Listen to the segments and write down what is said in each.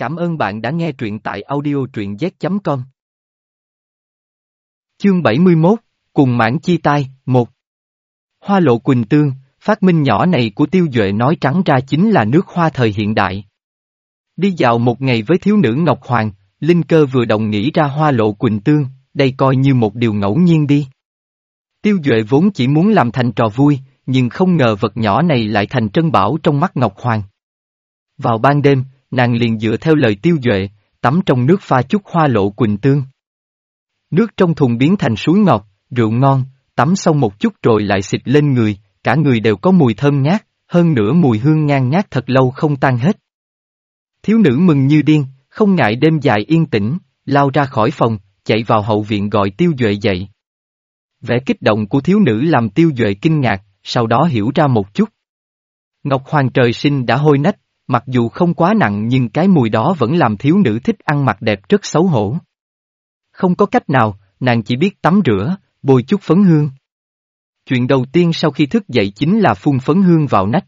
Cảm ơn bạn đã nghe truyện tại audio truyện z.com. Chương 71, Cùng mãn chi tai, 1 Hoa lộ Quỳnh Tương, phát minh nhỏ này của Tiêu Duệ nói trắng ra chính là nước hoa thời hiện đại. Đi dạo một ngày với thiếu nữ Ngọc Hoàng, Linh Cơ vừa đồng nghĩ ra hoa lộ Quỳnh Tương, đây coi như một điều ngẫu nhiên đi. Tiêu Duệ vốn chỉ muốn làm thành trò vui, nhưng không ngờ vật nhỏ này lại thành trân bảo trong mắt Ngọc Hoàng. Vào ban đêm, nàng liền dựa theo lời Tiêu Duệ, tắm trong nước pha chút hoa lộ Quỳnh Tương. Nước trong thùng biến thành suối ngọt, rượu ngon, tắm xong một chút rồi lại xịt lên người, cả người đều có mùi thơm ngát, hơn nữa mùi hương ngang ngát thật lâu không tan hết. Thiếu nữ mừng như điên, không ngại đêm dài yên tĩnh, lao ra khỏi phòng, chạy vào hậu viện gọi Tiêu Duệ dậy. Vẻ kích động của thiếu nữ làm Tiêu Duệ kinh ngạc, sau đó hiểu ra một chút. Ngọc Hoàng trời sinh đã hôi nách, mặc dù không quá nặng nhưng cái mùi đó vẫn làm thiếu nữ thích ăn mặc đẹp rất xấu hổ. Không có cách nào, nàng chỉ biết tắm rửa, bôi chút phấn hương. Chuyện đầu tiên sau khi thức dậy chính là phun phấn hương vào nách.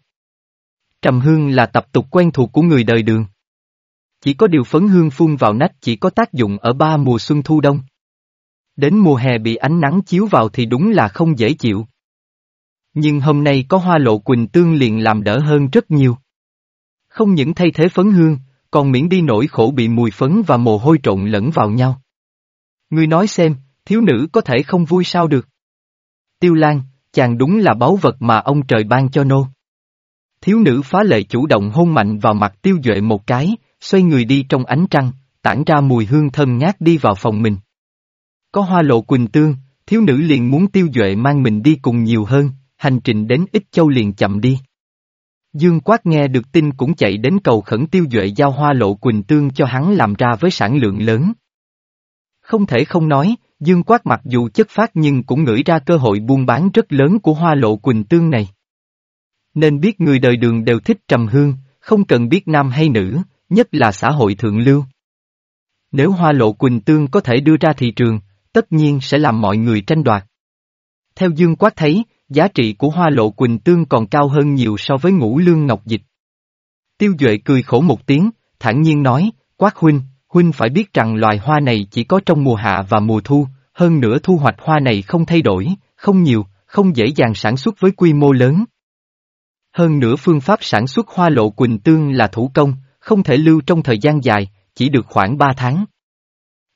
Trầm hương là tập tục quen thuộc của người đời đường. Chỉ có điều phấn hương phun vào nách chỉ có tác dụng ở ba mùa xuân thu đông. Đến mùa hè bị ánh nắng chiếu vào thì đúng là không dễ chịu. Nhưng hôm nay có hoa lộ quỳnh tương liền làm đỡ hơn rất nhiều. Không những thay thế phấn hương, còn miễn đi nỗi khổ bị mùi phấn và mồ hôi trộn lẫn vào nhau. Ngươi nói xem, thiếu nữ có thể không vui sao được. Tiêu Lan, chàng đúng là báu vật mà ông trời ban cho nô. Thiếu nữ phá lệ chủ động hôn mạnh vào mặt tiêu duệ một cái, xoay người đi trong ánh trăng, tản ra mùi hương thơm ngát đi vào phòng mình. Có hoa lộ quỳnh tương, thiếu nữ liền muốn tiêu duệ mang mình đi cùng nhiều hơn, hành trình đến ít châu liền chậm đi. Dương Quát nghe được tin cũng chạy đến cầu khẩn tiêu duệ giao hoa lộ quỳnh tương cho hắn làm ra với sản lượng lớn. Không thể không nói, Dương Quát mặc dù chất phát nhưng cũng ngửi ra cơ hội buôn bán rất lớn của hoa lộ quỳnh tương này. Nên biết người đời đường đều thích trầm hương, không cần biết nam hay nữ, nhất là xã hội thượng lưu. Nếu hoa lộ quỳnh tương có thể đưa ra thị trường, tất nhiên sẽ làm mọi người tranh đoạt. Theo Dương Quát thấy, giá trị của hoa lộ quỳnh tương còn cao hơn nhiều so với ngũ lương ngọc dịch. Tiêu Duệ cười khổ một tiếng, thản nhiên nói, Quát huynh, huynh phải biết rằng loài hoa này chỉ có trong mùa hạ và mùa thu, hơn nữa thu hoạch hoa này không thay đổi, không nhiều, không dễ dàng sản xuất với quy mô lớn. Hơn nữa phương pháp sản xuất hoa lộ quỳnh tương là thủ công, không thể lưu trong thời gian dài, chỉ được khoảng 3 tháng.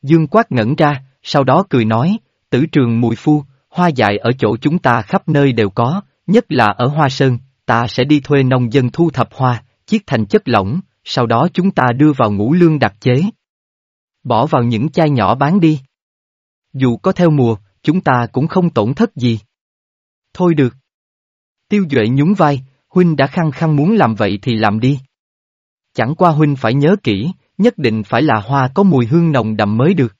Dương Quát ngẩn ra, sau đó cười nói, tử trường mùi phu, hoa dại ở chỗ chúng ta khắp nơi đều có, nhất là ở Hoa Sơn, ta sẽ đi thuê nông dân thu thập hoa, chiết thành chất lỏng, sau đó chúng ta đưa vào ngũ lương đặc chế. Bỏ vào những chai nhỏ bán đi. Dù có theo mùa, chúng ta cũng không tổn thất gì. Thôi được. Tiêu Duệ nhún vai, Huynh đã khăng khăng muốn làm vậy thì làm đi. Chẳng qua Huynh phải nhớ kỹ, nhất định phải là hoa có mùi hương nồng đậm mới được.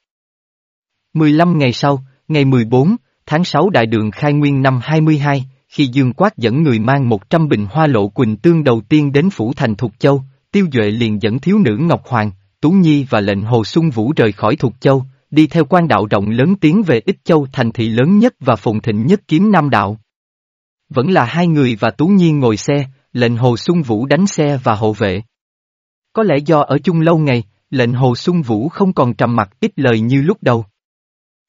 15 ngày sau, ngày 14, tháng 6 đại đường khai nguyên năm 22, khi Dương Quát dẫn người mang 100 bình hoa lộ quỳnh tương đầu tiên đến phủ thành Thục Châu, Tiêu Duệ liền dẫn thiếu nữ Ngọc Hoàng, Tú Nhi và lệnh Hồ Xuân Vũ rời khỏi Thục Châu, đi theo quan đạo rộng lớn tiến về Ích Châu thành thị lớn nhất và phồn thịnh nhất kiếm Nam Đạo. Vẫn là hai người và Tú Nhi ngồi xe, lệnh Hồ Xuân Vũ đánh xe và hộ vệ. Có lẽ do ở chung lâu ngày, lệnh Hồ Xuân Vũ không còn trầm mặc ít lời như lúc đầu.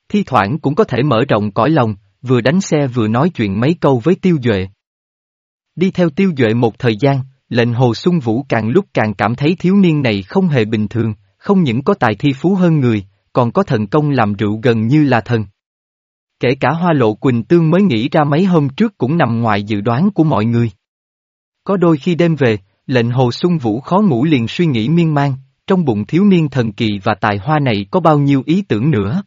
Thi thoảng cũng có thể mở rộng cõi lòng, vừa đánh xe vừa nói chuyện mấy câu với Tiêu Duệ. Đi theo Tiêu Duệ một thời gian, lệnh Hồ Xuân Vũ càng lúc càng cảm thấy thiếu niên này không hề bình thường, không những có tài thi phú hơn người, còn có thần công làm rượu gần như là thần. Kể cả hoa lộ Quỳnh Tương mới nghĩ ra mấy hôm trước cũng nằm ngoài dự đoán của mọi người. Có đôi khi đêm về, lệnh Hồ Xuân Vũ khó ngủ liền suy nghĩ miên man, trong bụng thiếu niên thần kỳ và tài hoa này có bao nhiêu ý tưởng nữa.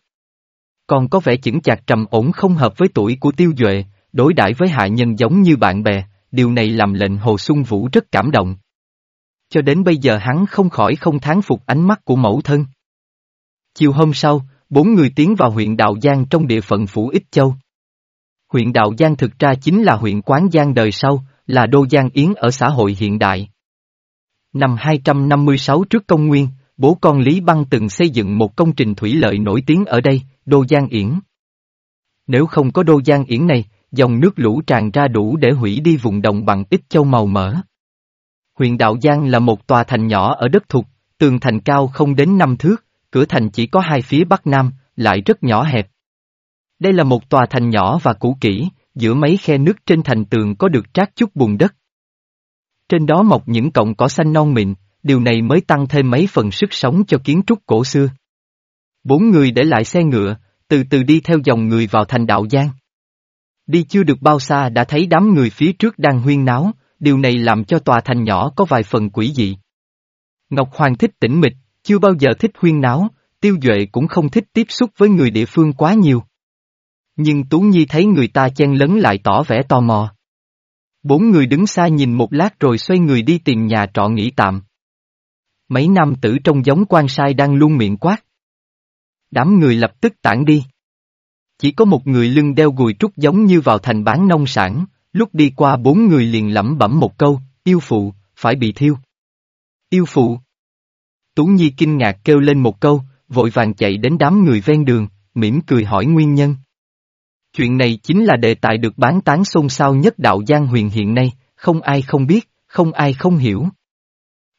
Còn có vẻ chững chạc trầm ổn không hợp với tuổi của tiêu duệ, đối đãi với hạ nhân giống như bạn bè, điều này làm lệnh Hồ Xuân Vũ rất cảm động. Cho đến bây giờ hắn không khỏi không thán phục ánh mắt của mẫu thân. Chiều hôm sau, bốn người tiến vào huyện Đạo Giang trong địa phận Phủ Ích Châu. Huyện Đạo Giang thực ra chính là huyện Quán Giang đời sau, là đô Giang Yến ở xã hội hiện đại. Năm 256 trước công nguyên, bố con Lý Băng từng xây dựng một công trình thủy lợi nổi tiếng ở đây, Đô Giang Yển. Nếu không có Đô Giang Yển này, dòng nước lũ tràn ra đủ để hủy đi vùng đồng bằng ít châu màu mỡ. Huyện Đạo Giang là một tòa thành nhỏ ở đất thục, Tường thành cao không đến năm thước, cửa thành chỉ có hai phía bắc nam, lại rất nhỏ hẹp. Đây là một tòa thành nhỏ và cũ kỹ, giữa mấy khe nước trên thành tường có được trát chút bùn đất. Trên đó mọc những cọng cỏ xanh non mịn, điều này mới tăng thêm mấy phần sức sống cho kiến trúc cổ xưa. Bốn người để lại xe ngựa, từ từ đi theo dòng người vào thành đạo Giang. Đi chưa được bao xa đã thấy đám người phía trước đang huyên náo, điều này làm cho tòa thành nhỏ có vài phần quỷ dị. Ngọc Hoàng thích tĩnh mịch, chưa bao giờ thích huyên náo, Tiêu Duệ cũng không thích tiếp xúc với người địa phương quá nhiều. Nhưng Tú Nhi thấy người ta chen lấn lại tỏ vẻ tò mò. Bốn người đứng xa nhìn một lát rồi xoay người đi tìm nhà trọ nghỉ tạm. Mấy nam tử trong giống quan sai đang luôn miệng quát. Đám người lập tức tản đi. Chỉ có một người lưng đeo gùi trúc giống như vào thành bán nông sản, lúc đi qua bốn người liền lẩm bẩm một câu, yêu phụ, phải bị thiêu. Yêu phụ. Tú Nhi kinh ngạc kêu lên một câu, vội vàng chạy đến đám người ven đường, mỉm cười hỏi nguyên nhân. Chuyện này chính là đề tài được bán tán xôn xao nhất đạo Giang huyền hiện nay, không ai không biết, không ai không hiểu.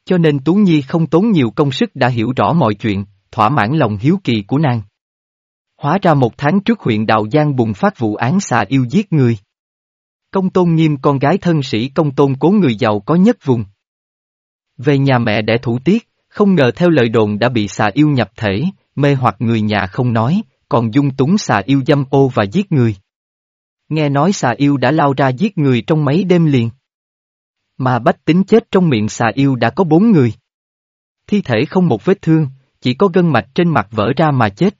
Cho nên Tú Nhi không tốn nhiều công sức đã hiểu rõ mọi chuyện, thỏa mãn lòng hiếu kỳ của nàng. Hóa ra một tháng trước huyện Đào Giang bùng phát vụ án xà yêu giết người. Công tôn nghiêm con gái thân sĩ công tôn cố người giàu có nhất vùng. Về nhà mẹ đẻ thủ tiết, không ngờ theo lời đồn đã bị xà yêu nhập thể, mê hoặc người nhà không nói, còn dung túng xà yêu dâm ô và giết người. Nghe nói xà yêu đã lao ra giết người trong mấy đêm liền. Mà bách tính chết trong miệng xà yêu đã có bốn người. Thi thể không một vết thương, chỉ có gân mạch trên mặt vỡ ra mà chết.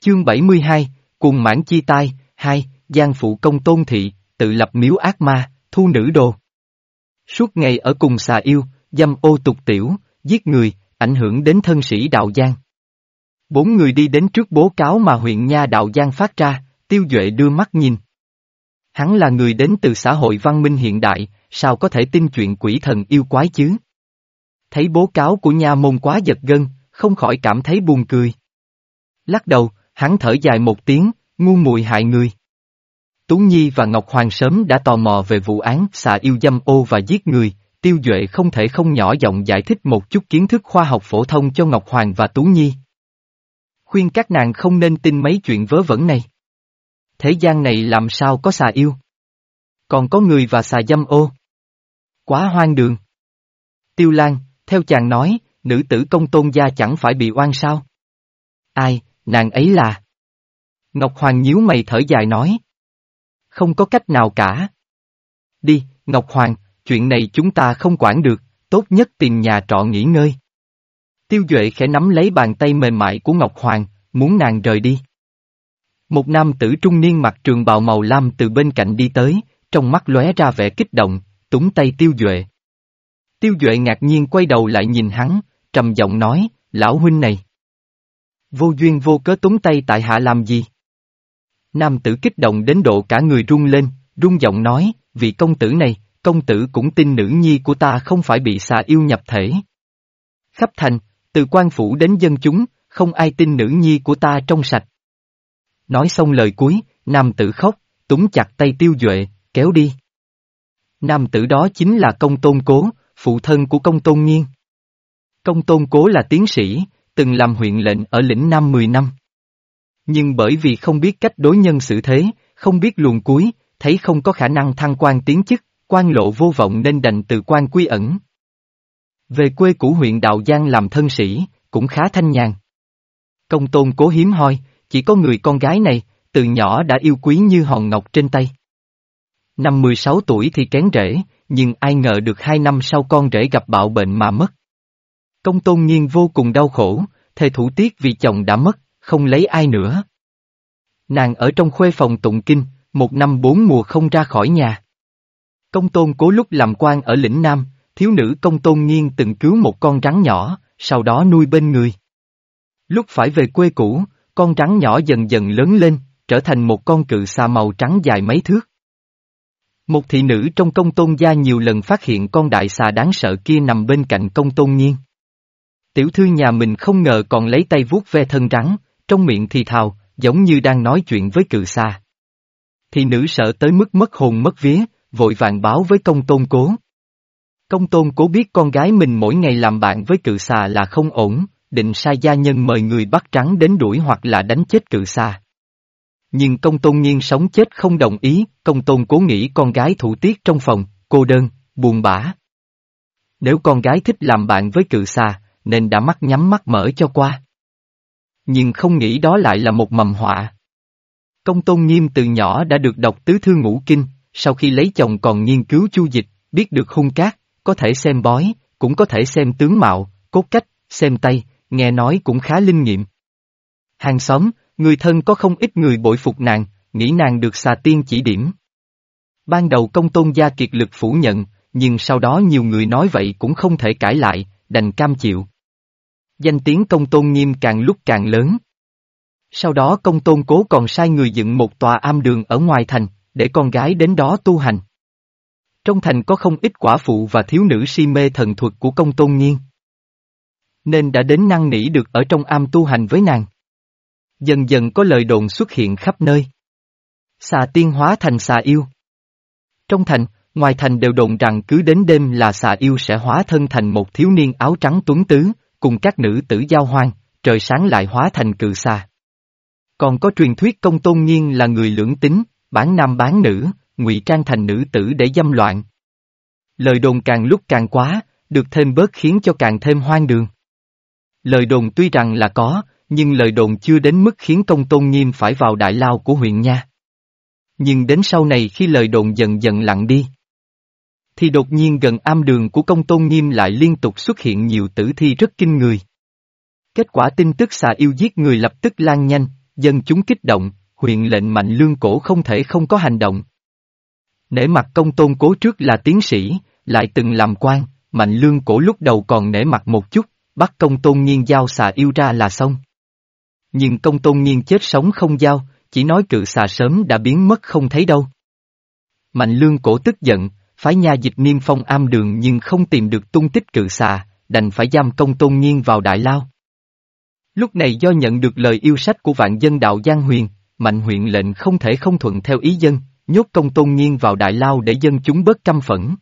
Chương 72, Cùng mãn chi tai, hai, Giang phụ công tôn thị, tự lập miếu ác ma, thu nữ đồ. Suốt ngày ở cùng xà yêu, dâm ô tục tiểu, giết người, ảnh hưởng đến thân sĩ đạo Giang. Bốn người đi đến trước bố cáo mà huyện Nha đạo Giang phát ra, tiêu duệ đưa mắt nhìn. Hắn là người đến từ xã hội văn minh hiện đại, sao có thể tin chuyện quỷ thần yêu quái chứ? Thấy bố cáo của nha môn quá giật gân, không khỏi cảm thấy buồn cười. Lắc đầu, hắn thở dài một tiếng, ngu muội hại người. Tú Nhi và Ngọc Hoàng sớm đã tò mò về vụ án xà yêu dâm ô và giết người, Tiêu Duệ không thể không nhỏ giọng giải thích một chút kiến thức khoa học phổ thông cho Ngọc Hoàng và Tú Nhi. Khuyên các nàng không nên tin mấy chuyện vớ vẩn này. Thế gian này làm sao có xà yêu? Còn có người và xà dâm ô. Quá hoang đường. Tiêu Lan, theo chàng nói, nữ tử công tôn gia chẳng phải bị oan sao? Ai, nàng ấy là... Ngọc Hoàng nhíu mày thở dài nói. Không có cách nào cả. Đi, Ngọc Hoàng, chuyện này chúng ta không quản được, tốt nhất tìm nhà trọ nghỉ ngơi. Tiêu Duệ khẽ nắm lấy bàn tay mềm mại của Ngọc Hoàng, muốn nàng rời đi. Một nam tử trung niên mặc trường bào màu lam từ bên cạnh đi tới, trong mắt lóe ra vẻ kích động, túng tay Tiêu Duệ. Tiêu Duệ ngạc nhiên quay đầu lại nhìn hắn, trầm giọng nói, lão huynh này. Vô duyên vô cớ túng tay tại hạ làm gì? Nam tử kích động đến độ cả người run lên, run giọng nói, vị công tử này, công tử cũng tin nữ nhi của ta không phải bị xà yêu nhập thể. Khắp thành, từ quan phủ đến dân chúng, không ai tin nữ nhi của ta trong sạch. Nói xong lời cuối, nam tử khóc, túng chặt tay tiêu duệ, kéo đi. Nam tử đó chính là công tôn cố, phụ thân của công tôn nghiên. Công tôn cố là tiến sĩ, từng làm huyện lệnh ở lĩnh Nam 10 năm. Nhưng bởi vì không biết cách đối nhân xử thế, không biết luồn cuối, thấy không có khả năng thăng quan tiến chức, quan lộ vô vọng nên đành từ quan quy ẩn. Về quê cũ huyện Đạo Giang làm thân sĩ, cũng khá thanh nhàn. Công tôn cố hiếm hoi, chỉ có người con gái này, từ nhỏ đã yêu quý như hòn ngọc trên tay. Năm 16 tuổi thì kén rễ, nhưng ai ngờ được hai năm sau con rể gặp bạo bệnh mà mất. Công tôn nhiên vô cùng đau khổ, thề thủ tiếc vì chồng đã mất, không lấy ai nữa. Nàng ở trong khuê phòng tụng kinh, một năm bốn mùa không ra khỏi nhà. Công tôn cố lúc làm quan ở lĩnh Nam, thiếu nữ công tôn nghiên từng cứu một con rắn nhỏ, sau đó nuôi bên người. Lúc phải về quê cũ, con rắn nhỏ dần dần lớn lên, trở thành một con cự xà màu trắng dài mấy thước. Một thị nữ trong công tôn gia nhiều lần phát hiện con đại xà đáng sợ kia nằm bên cạnh công tôn nhiên, Tiểu thư nhà mình không ngờ còn lấy tay vuốt ve thân rắn, trong miệng thì thào, giống như đang nói chuyện với cự xà. Thị nữ sợ tới mức mất hồn mất vía, vội vàng báo với công tôn cố. Công tôn cố biết con gái mình mỗi ngày làm bạn với cự xà là không ổn, định sai gia nhân mời người bắt trắng đến đuổi hoặc là đánh chết cự xa. Nhưng công tôn nghiên sống chết không đồng ý, công tôn cố nghĩ con gái thủ tiết trong phòng, cô đơn, buồn bã. Nếu con gái thích làm bạn với cự xa, nên đã mắt nhắm mắt mở cho qua. Nhưng không nghĩ đó lại là một mầm họa. Công tôn nghiêm từ nhỏ đã được đọc tứ thư ngũ kinh, sau khi lấy chồng còn nghiên cứu chu dịch, biết được hung cát, có thể xem bói, cũng có thể xem tướng mạo, cốt cách, xem tay, nghe nói cũng khá linh nghiệm. Hàng xóm, người thân có không ít người bội phục nàng, nghĩ nàng được xà tiên chỉ điểm. Ban đầu công tôn gia kiệt lực phủ nhận, nhưng sau đó nhiều người nói vậy cũng không thể cãi lại, đành cam chịu. Danh tiếng công tôn nghiêm càng lúc càng lớn. Sau đó công tôn cố còn sai người dựng một tòa am đường ở ngoài thành, để con gái đến đó tu hành. Trong thành có không ít quả phụ và thiếu nữ si mê thần thuật của công tôn nghiên. Nên đã đến năng nỉ được ở trong am tu hành với nàng. Dần dần có lời đồn xuất hiện khắp nơi. Xà tiên hóa thành xà yêu. Trong thành, ngoài thành đều đồn rằng cứ đến đêm là xà yêu sẽ hóa thân thành một thiếu niên áo trắng tuấn tứ, cùng các nữ tử giao hoang, trời sáng lại hóa thành cự xà. Còn có truyền thuyết công tôn nhiên là người lưỡng tính, bán nam bán nữ, ngụy trang thành nữ tử để dâm loạn. Lời đồn càng lúc càng quá, được thêm bớt khiến cho càng thêm hoang đường. Lời đồn tuy rằng là có, nhưng lời đồn chưa đến mức khiến công tôn nghiêm phải vào đại lao của huyện nha. Nhưng đến sau này khi lời đồn dần dần lặng đi, thì đột nhiên gần am đường của công tôn nghiêm lại liên tục xuất hiện nhiều tử thi rất kinh người. Kết quả tin tức xà yêu giết người lập tức lan nhanh, dân chúng kích động, huyện lệnh mạnh lương cổ không thể không có hành động. Nể mặt công tôn cố trước là tiến sĩ, lại từng làm quan, mạnh lương cổ lúc đầu còn nể mặt một chút, bắt công tôn nhiên giao xà yêu ra là xong. Nhưng công tôn nhiên chết sống không giao, chỉ nói cự xà sớm đã biến mất không thấy đâu. Mạnh lương cổ tức giận, phái nha dịch niêm phong am đường nhưng không tìm được tung tích cự xà, đành phải giam công tôn nhiên vào đại lao. Lúc này do nhận được lời yêu sách của vạn dân đạo Giang Huyền, mạnh huyện lệnh không thể không thuận theo ý dân, nhốt công tôn nhiên vào đại lao để dân chúng bớt căm phẫn.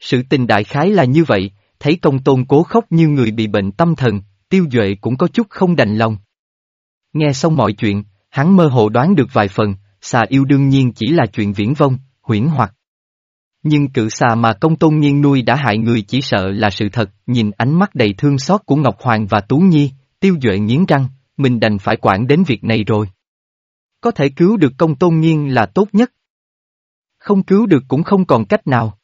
Sự tình đại khái là như vậy, thấy công tôn cố khóc như người bị bệnh tâm thần, tiêu duệ cũng có chút không đành lòng. Nghe xong mọi chuyện, hắn mơ hồ đoán được vài phần, xà yêu đương nhiên chỉ là chuyện viễn vông, huyễn hoặc. Nhưng cự xà mà công tôn nhiên nuôi đã hại người chỉ sợ là sự thật, nhìn ánh mắt đầy thương xót của Ngọc Hoàng và Tú Nhi, tiêu duệ nghiến răng, mình đành phải quản đến việc này rồi. Có thể cứu được công tôn nhiên là tốt nhất. Không cứu được cũng không còn cách nào.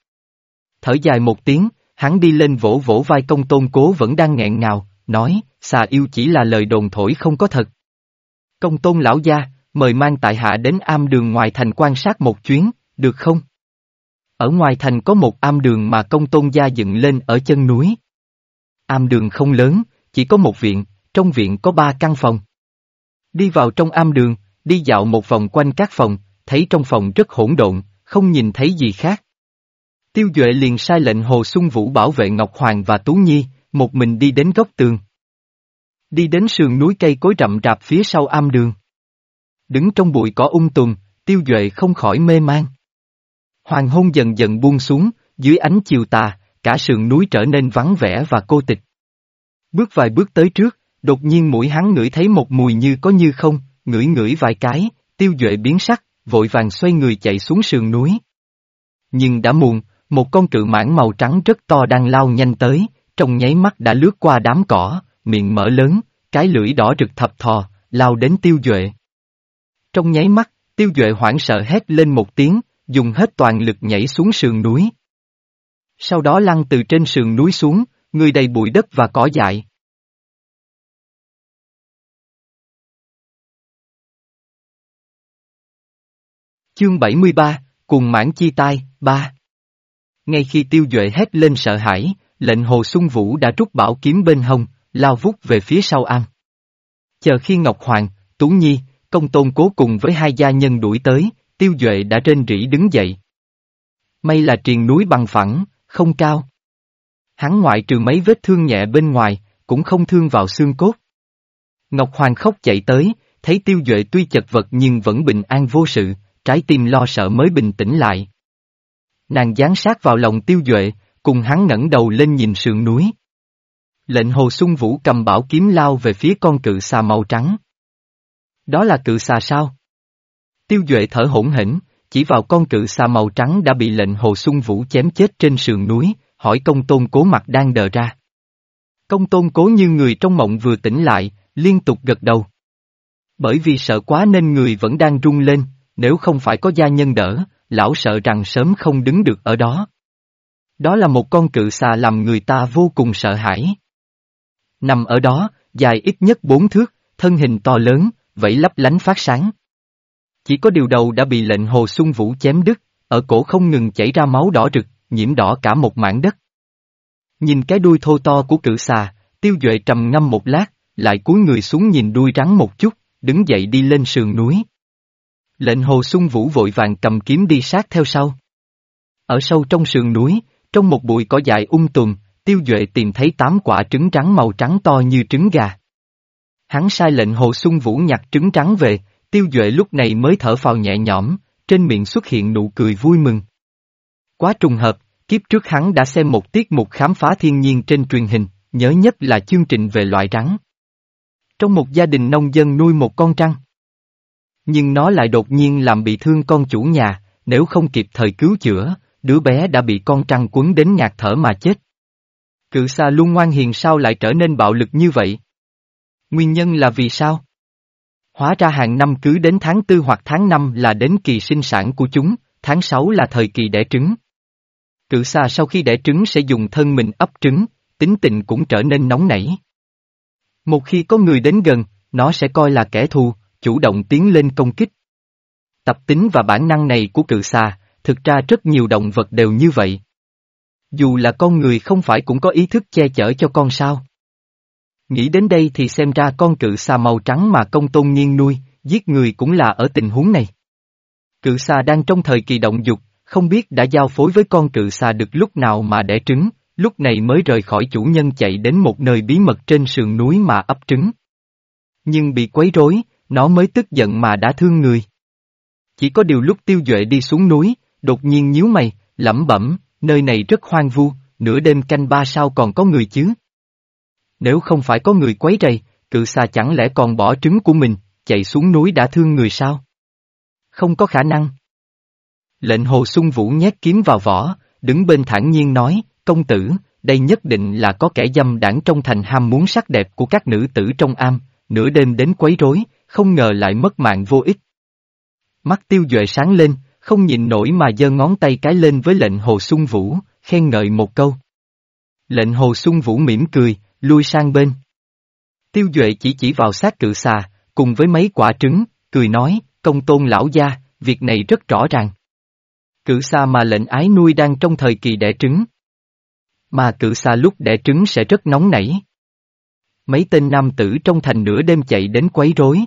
Thở dài một tiếng, hắn đi lên vỗ vỗ vai công tôn cố vẫn đang nghẹn ngào, nói, xà yêu chỉ là lời đồn thổi không có thật. Công tôn lão gia, mời mang tại hạ đến am đường ngoài thành quan sát một chuyến, được không? Ở ngoài thành có một am đường mà công tôn gia dựng lên ở chân núi. Am đường không lớn, chỉ có một viện, trong viện có ba căn phòng. Đi vào trong am đường, đi dạo một vòng quanh các phòng, thấy trong phòng rất hỗn độn, không nhìn thấy gì khác. Tiêu Duệ liền sai lệnh Hồ Xuân Vũ bảo vệ Ngọc Hoàng và Tú Nhi, một mình đi đến góc tường. Đi đến sườn núi cây cối rậm rạp phía sau am đường. Đứng trong bụi cỏ ung tùm, Tiêu Duệ không khỏi mê man. Hoàng hôn dần dần buông xuống, dưới ánh chiều tà, cả sườn núi trở nên vắng vẻ và cô tịch. Bước vài bước tới trước, đột nhiên mũi hắn ngửi thấy một mùi như có như không, ngửi ngửi vài cái, tiêu duệ biến sắc, vội vàng xoay người chạy xuống sườn núi. Nhưng đã muộn, một con cự mãng màu trắng rất to đang lao nhanh tới, trong nháy mắt đã lướt qua đám cỏ, miệng mở lớn, cái lưỡi đỏ rực thập thò, lao đến tiêu duệ. Trong nháy mắt, tiêu duệ hoảng sợ hét lên một tiếng, dùng hết toàn lực nhảy xuống sườn núi. Sau đó lăn từ trên sườn núi xuống, người đầy bụi đất và cỏ dại. Chương 73, Cùng mãn chi tai, ba. Ngay khi tiêu duệ hét lên sợ hãi, lệnh hồ xuân vũ đã rút bảo kiếm bên hông, lao vút về phía sau an. Chờ khi Ngọc Hoàng, Tú Nhi, công tôn cố cùng với hai gia nhân đuổi tới, tiêu duệ đã trên rỉ đứng dậy. May là triền núi bằng phẳng, không cao. Hắn ngoại trừ mấy vết thương nhẹ bên ngoài, cũng không thương vào xương cốt. Ngọc Hoàng khóc chạy tới, thấy tiêu duệ tuy chật vật nhưng vẫn bình an vô sự, trái tim lo sợ mới bình tĩnh lại. Nàng dán sát vào lòng tiêu duệ, cùng hắn ngẩng đầu lên nhìn sườn núi. Lệnh hồ xuân vũ cầm bảo kiếm lao về phía con cự xà màu trắng. Đó là cự xà sao? Tiêu duệ thở hổn hển, chỉ vào con cự xà màu trắng đã bị lệnh hồ xuân vũ chém chết trên sườn núi, hỏi công tôn cố mặt đang đờ ra. Công tôn cố như người trong mộng vừa tỉnh lại, liên tục gật đầu. Bởi vì sợ quá nên người vẫn đang run lên, nếu không phải có gia nhân đỡ, lão sợ rằng sớm không đứng được ở đó. Đó là một con cự xà làm người ta vô cùng sợ hãi. Nằm ở đó, dài ít nhất bốn thước, thân hình to lớn, vẫy lấp lánh phát sáng. Chỉ có điều đầu đã bị lệnh hồ xuân vũ chém đứt, ở cổ không ngừng chảy ra máu đỏ rực, nhiễm đỏ cả một mảng đất. Nhìn cái đuôi thô to của cự xà, tiêu duệ trầm ngâm một lát, lại cúi người xuống nhìn đuôi rắn một chút, đứng dậy đi lên sườn núi. Lệnh hồ xuân vũ vội vàng cầm kiếm đi sát theo sau. Ở sâu trong sườn núi, trong một bụi cỏ dại ung um tùm, tiêu duệ tìm thấy tám quả trứng trắng màu trắng to như trứng gà. Hắn sai lệnh hồ xuân vũ nhặt trứng trắng về, tiêu duệ lúc này mới thở phào nhẹ nhõm, trên miệng xuất hiện nụ cười vui mừng. Quá trùng hợp, kiếp trước hắn đã xem một tiết mục khám phá thiên nhiên trên truyền hình, nhớ nhất là chương trình về loại rắn. Trong một gia đình nông dân nuôi một con trăng. Nhưng nó lại đột nhiên làm bị thương con chủ nhà, nếu không kịp thời cứu chữa, đứa bé đã bị con trăng quấn đến ngạt thở mà chết. Cự xa luôn ngoan hiền sao lại trở nên bạo lực như vậy? Nguyên nhân là vì sao? Hóa ra hàng năm cứ đến tháng tư hoặc tháng năm là đến kỳ sinh sản của chúng, tháng sáu là thời kỳ đẻ trứng. Cự xa sau khi đẻ trứng sẽ dùng thân mình ấp trứng, tính tình cũng trở nên nóng nảy. Một khi có người đến gần, nó sẽ coi là kẻ thù, chủ động tiến lên công kích. Tập tính và bản năng này của cự xà, thực ra rất nhiều động vật đều như vậy. Dù là con người không phải cũng có ý thức che chở cho con sao. Nghĩ đến đây thì xem ra con cự xà màu trắng mà công tôn nhiên nuôi, giết người cũng là ở tình huống này. Cự xà đang trong thời kỳ động dục, không biết đã giao phối với con cự xà được lúc nào mà đẻ trứng, lúc này mới rời khỏi chủ nhân chạy đến một nơi bí mật trên sườn núi mà ấp trứng. Nhưng bị quấy rối, nó mới tức giận mà đã thương người. Chỉ có điều lúc tiêu duệ đi xuống núi, đột nhiên nhíu mày, lẩm bẩm, nơi này rất hoang vu, nửa đêm canh ba sao còn có người chứ? Nếu không phải có người quấy rầy, cự xà chẳng lẽ còn bỏ trứng của mình, chạy xuống núi đã thương người sao? Không có khả năng. Lệnh hồ sung vũ nhét kiếm vào vỏ, đứng bên thản nhiên nói, công tử, đây nhất định là có kẻ dâm đảng trong thành ham muốn sắc đẹp của các nữ tử trong am, nửa đêm đến quấy rối, không ngờ lại mất mạng vô ích. Mắt tiêu duệ sáng lên, không nhìn nổi mà giơ ngón tay cái lên với lệnh hồ sung vũ, khen ngợi một câu. Lệnh hồ sung vũ mỉm cười, lui sang bên. Tiêu duệ chỉ chỉ vào sát cự xà, cùng với mấy quả trứng, cười nói, công tôn lão gia, việc này rất rõ ràng. Cự xà mà lệnh ái nuôi đang trong thời kỳ đẻ trứng. Mà cự xà lúc đẻ trứng sẽ rất nóng nảy. Mấy tên nam tử trong thành nửa đêm chạy đến quấy rối.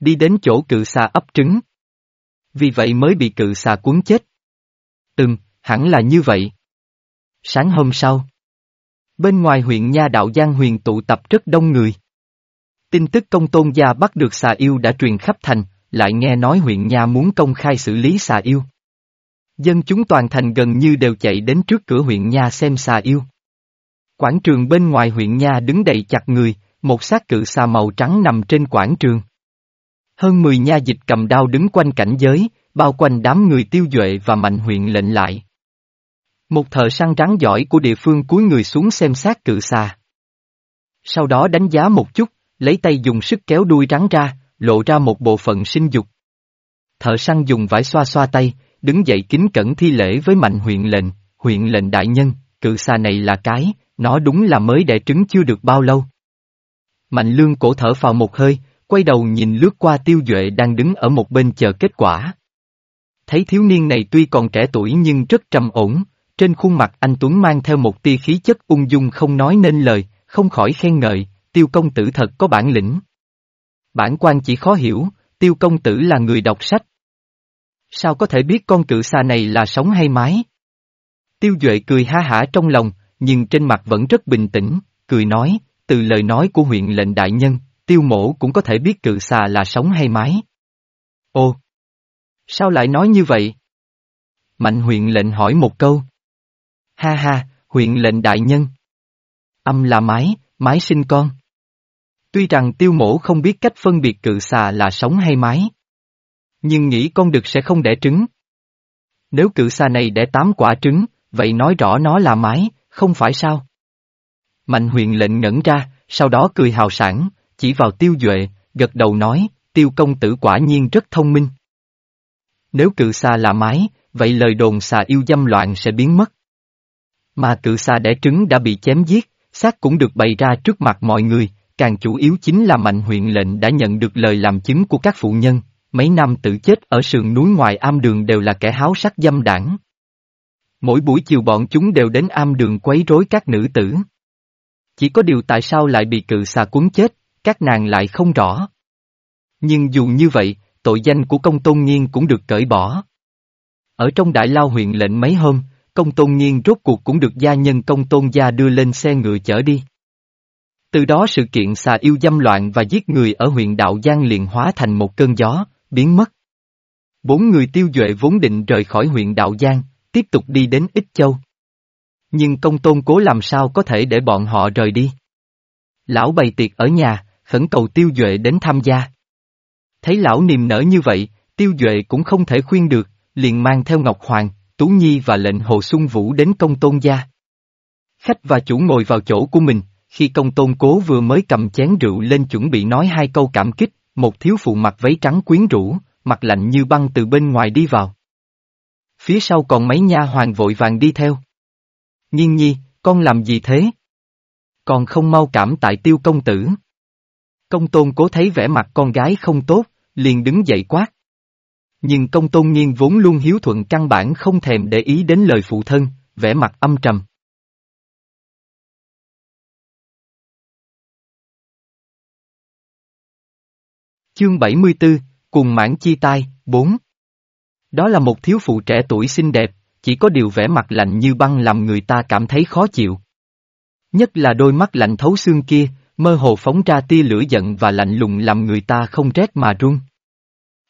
Đi đến chỗ cự xà ấp trứng. Vì vậy mới bị cự xà cuốn chết. Ừm, hẳn là như vậy. Sáng hôm sau. Bên ngoài huyện Nha Đạo Giang huyền tụ tập rất đông người. Tin tức công tôn gia bắt được xà yêu đã truyền khắp thành, lại nghe nói huyện Nha muốn công khai xử lý xà yêu. Dân chúng toàn thành gần như đều chạy đến trước cửa huyện Nha xem xà yêu. Quảng trường bên ngoài huyện Nha đứng đầy chặt người, một xác cự xà màu trắng nằm trên quảng trường. Hơn 10 nha dịch cầm đao đứng quanh cảnh giới, bao quanh đám người tiêu duệ và mạnh huyện lệnh lại. Một thợ săn rắn giỏi của địa phương cúi người xuống xem sát cự xà. Sau đó đánh giá một chút, lấy tay dùng sức kéo đuôi rắn ra, lộ ra một bộ phận sinh dục. Thợ săn dùng vải xoa xoa tay, đứng dậy kính cẩn thi lễ với mạnh huyện lệnh, huyện lệnh đại nhân, cự xà này là cái, nó đúng là mới đẻ trứng chưa được bao lâu. Mạnh lương cổ thở vào một hơi, quay đầu nhìn lướt qua tiêu duệ đang đứng ở một bên chờ kết quả. Thấy thiếu niên này tuy còn trẻ tuổi nhưng rất trầm ổn, trên khuôn mặt anh Tuấn mang theo một tia khí chất ung dung không nói nên lời, không khỏi khen ngợi, tiêu công tử thật có bản lĩnh. Bản quan chỉ khó hiểu, tiêu công tử là người đọc sách. Sao có thể biết con cự xa này là sống hay mái? Tiêu Duệ cười ha hả trong lòng, nhưng trên mặt vẫn rất bình tĩnh, cười nói, từ lời nói của huyện lệnh đại nhân, tiêu mổ cũng có thể biết cự xà là sống hay mái. Ô! Sao lại nói như vậy? Mạnh huyện lệnh hỏi một câu. Ha ha, huyện lệnh đại nhân. Âm là mái, mái sinh con. Tuy rằng tiêu mổ không biết cách phân biệt cự xà là sống hay mái. Nhưng nghĩ con đực sẽ không đẻ trứng. Nếu cự xà này đẻ tám quả trứng, vậy nói rõ nó là mái, không phải sao? Mạnh huyện lệnh ngẩn ra, sau đó cười hào sảng, chỉ vào tiêu duệ, gật đầu nói, tiêu công tử quả nhiên rất thông minh. Nếu cự xa là mái, vậy lời đồn xà yêu dâm loạn sẽ biến mất. Mà cự xa đẻ trứng đã bị chém giết, xác cũng được bày ra trước mặt mọi người, càng chủ yếu chính là mạnh huyện lệnh đã nhận được lời làm chứng của các phụ nhân, mấy năm tự chết ở sườn núi ngoài am đường đều là kẻ háo sắc dâm đảng. Mỗi buổi chiều bọn chúng đều đến am đường quấy rối các nữ tử. Chỉ có điều tại sao lại bị cự xà cuốn chết, các nàng lại không rõ. Nhưng dù như vậy, tội danh của công tôn nghiên cũng được cởi bỏ. Ở trong đại lao huyện lệnh mấy hôm, công tôn nghiên rốt cuộc cũng được gia nhân công tôn gia đưa lên xe ngựa chở đi. Từ đó sự kiện xà yêu dâm loạn và giết người ở huyện Đạo Giang liền hóa thành một cơn gió, biến mất. Bốn người tiêu duệ vốn định rời khỏi huyện Đạo Giang, tiếp tục đi đến Ích Châu. Nhưng công tôn cố làm sao có thể để bọn họ rời đi. Lão bày tiệc ở nhà, khẩn cầu tiêu duệ đến tham gia. Thấy lão niềm nở như vậy, tiêu duệ cũng không thể khuyên được, liền mang theo Ngọc Hoàng, Tú Nhi và lệnh Hồ Xuân Vũ đến công tôn gia. Khách và chủ ngồi vào chỗ của mình, khi công tôn cố vừa mới cầm chén rượu lên chuẩn bị nói hai câu cảm kích, một thiếu phụ mặc váy trắng quyến rũ, mặt lạnh như băng từ bên ngoài đi vào. Phía sau còn mấy nha hoàng vội vàng đi theo. Nhiên nhi, con làm gì thế? Còn không mau cảm tại tiêu công tử. Công tôn cố thấy vẻ mặt con gái không tốt, liền đứng dậy quát. Nhưng công tôn nghiên vốn luôn hiếu thuận căn bản không thèm để ý đến lời phụ thân, vẻ mặt âm trầm. Chương 74, Cùng mãn chi tai, 4 Đó là một thiếu phụ trẻ tuổi xinh đẹp, chỉ có điều vẻ mặt lạnh như băng làm người ta cảm thấy khó chịu. Nhất là đôi mắt lạnh thấu xương kia, mơ hồ phóng ra tia lửa giận và lạnh lùng làm người ta không rét mà run.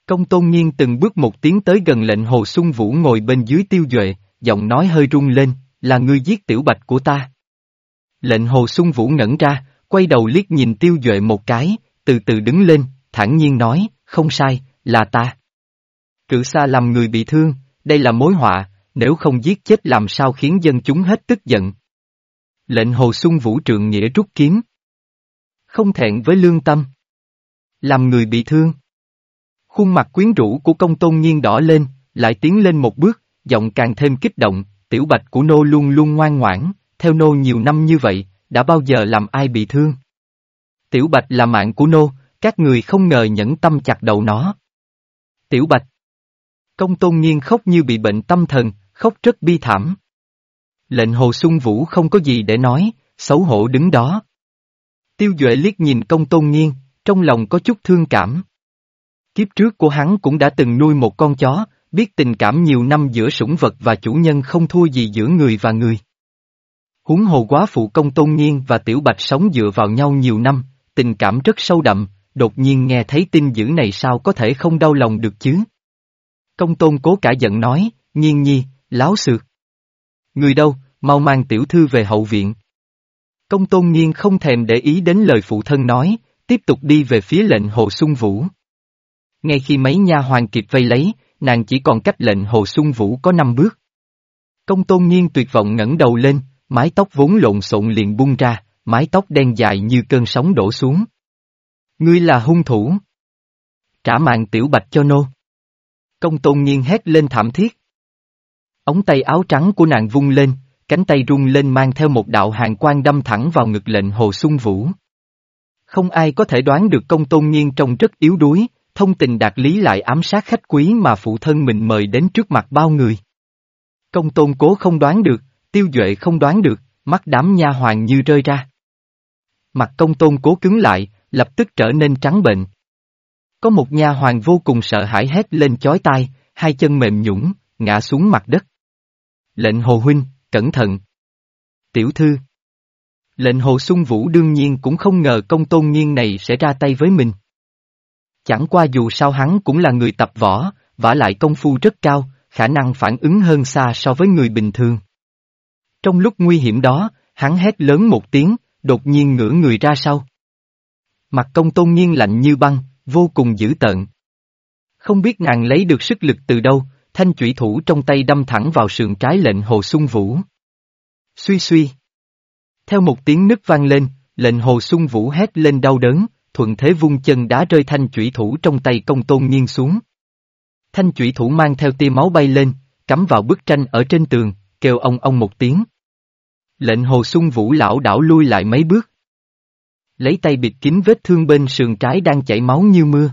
Công tôn nhiên từng bước một tiến tới gần lệnh hồ xuân vũ ngồi bên dưới tiêu duệ, giọng nói hơi rung lên, là ngươi giết tiểu bạch của ta. Lệnh hồ xuân vũ ngẩn ra, quay đầu liếc nhìn tiêu duệ một cái, từ từ đứng lên, thản nhiên nói, không sai, là ta. Cự xa làm người bị thương, đây là mối họa, nếu không giết chết làm sao khiến dân chúng hết tức giận. Lệnh hồ xuân vũ trượng nghĩa rút kiếm. Không thẹn với lương tâm. Làm người bị thương. Khuôn mặt quyến rũ của công tôn nhiên đỏ lên, lại tiến lên một bước, giọng càng thêm kích động, tiểu bạch của nô luôn luôn ngoan ngoãn, theo nô nhiều năm như vậy, đã bao giờ làm ai bị thương. Tiểu bạch là mạng của nô, các người không ngờ nhẫn tâm chặt đầu nó. Tiểu bạch. Công tôn nhiên khóc như bị bệnh tâm thần, khóc rất bi thảm. Lệnh hồ xuân vũ không có gì để nói, xấu hổ đứng đó. Tiêu Duệ liếc nhìn công tôn nghiên, trong lòng có chút thương cảm. Kiếp trước của hắn cũng đã từng nuôi một con chó, biết tình cảm nhiều năm giữa sủng vật và chủ nhân không thua gì giữa người và người. Huống hồ quá phụ công tôn nghiên và tiểu bạch sống dựa vào nhau nhiều năm, tình cảm rất sâu đậm, đột nhiên nghe thấy tin dữ này sao có thể không đau lòng được chứ? Công tôn cố cả giận nói, nhiên nhi, láo xược. Người đâu, mau mang tiểu thư về hậu viện. Công tôn nghiên không thèm để ý đến lời phụ thân nói, tiếp tục đi về phía lệnh hồ xuân vũ. Ngay khi mấy nha hoàng kịp vây lấy, nàng chỉ còn cách lệnh hồ xuân vũ có năm bước. Công tôn nghiên tuyệt vọng ngẩng đầu lên, mái tóc vốn lộn xộn liền bung ra, mái tóc đen dài như cơn sóng đổ xuống. Ngươi là hung thủ. Trả mạng tiểu bạch cho nô. Công tôn nghiên hét lên thảm thiết. Ống tay áo trắng của nàng vung lên, cánh tay rung lên mang theo một đạo hàng quan đâm thẳng vào ngực lệnh Hồ Xuân Vũ. Không ai có thể đoán được công tôn nhiên trông rất yếu đuối, thông tình đạt lý lại ám sát khách quý mà phụ thân mình mời đến trước mặt bao người. Công tôn cố không đoán được, tiêu duệ không đoán được, mắt đám nha hoàng như rơi ra. Mặt công tôn cố cứng lại, lập tức trở nên trắng bệnh. Có một nha hoàng vô cùng sợ hãi hét lên chói tai, hai chân mềm nhũng, ngã xuống mặt đất. Lệnh hồ huynh, cẩn thận. Tiểu thư. Lệnh hồ sung vũ đương nhiên cũng không ngờ công tôn nghiên này sẽ ra tay với mình. Chẳng qua dù sao hắn cũng là người tập võ, vả lại công phu rất cao, khả năng phản ứng hơn xa so với người bình thường. Trong lúc nguy hiểm đó, hắn hét lớn một tiếng, đột nhiên ngửa người ra sau. Mặt công tôn nhiên lạnh như băng, vô cùng dữ tợn. Không biết nàng lấy được sức lực từ đâu, thanh chủy thủ trong tay đâm thẳng vào sườn trái lệnh hồ sung vũ. Suy suy. Theo một tiếng nứt vang lên, lệnh hồ sung vũ hét lên đau đớn, thuận thế vung chân đá rơi thanh chủy thủ trong tay công tôn nghiêng xuống. Thanh chủy thủ mang theo tia máu bay lên, cắm vào bức tranh ở trên tường, kêu ông ông một tiếng. Lệnh hồ sung vũ lão đảo lui lại mấy bước. Lấy tay bịt kín vết thương bên sườn trái đang chảy máu như mưa.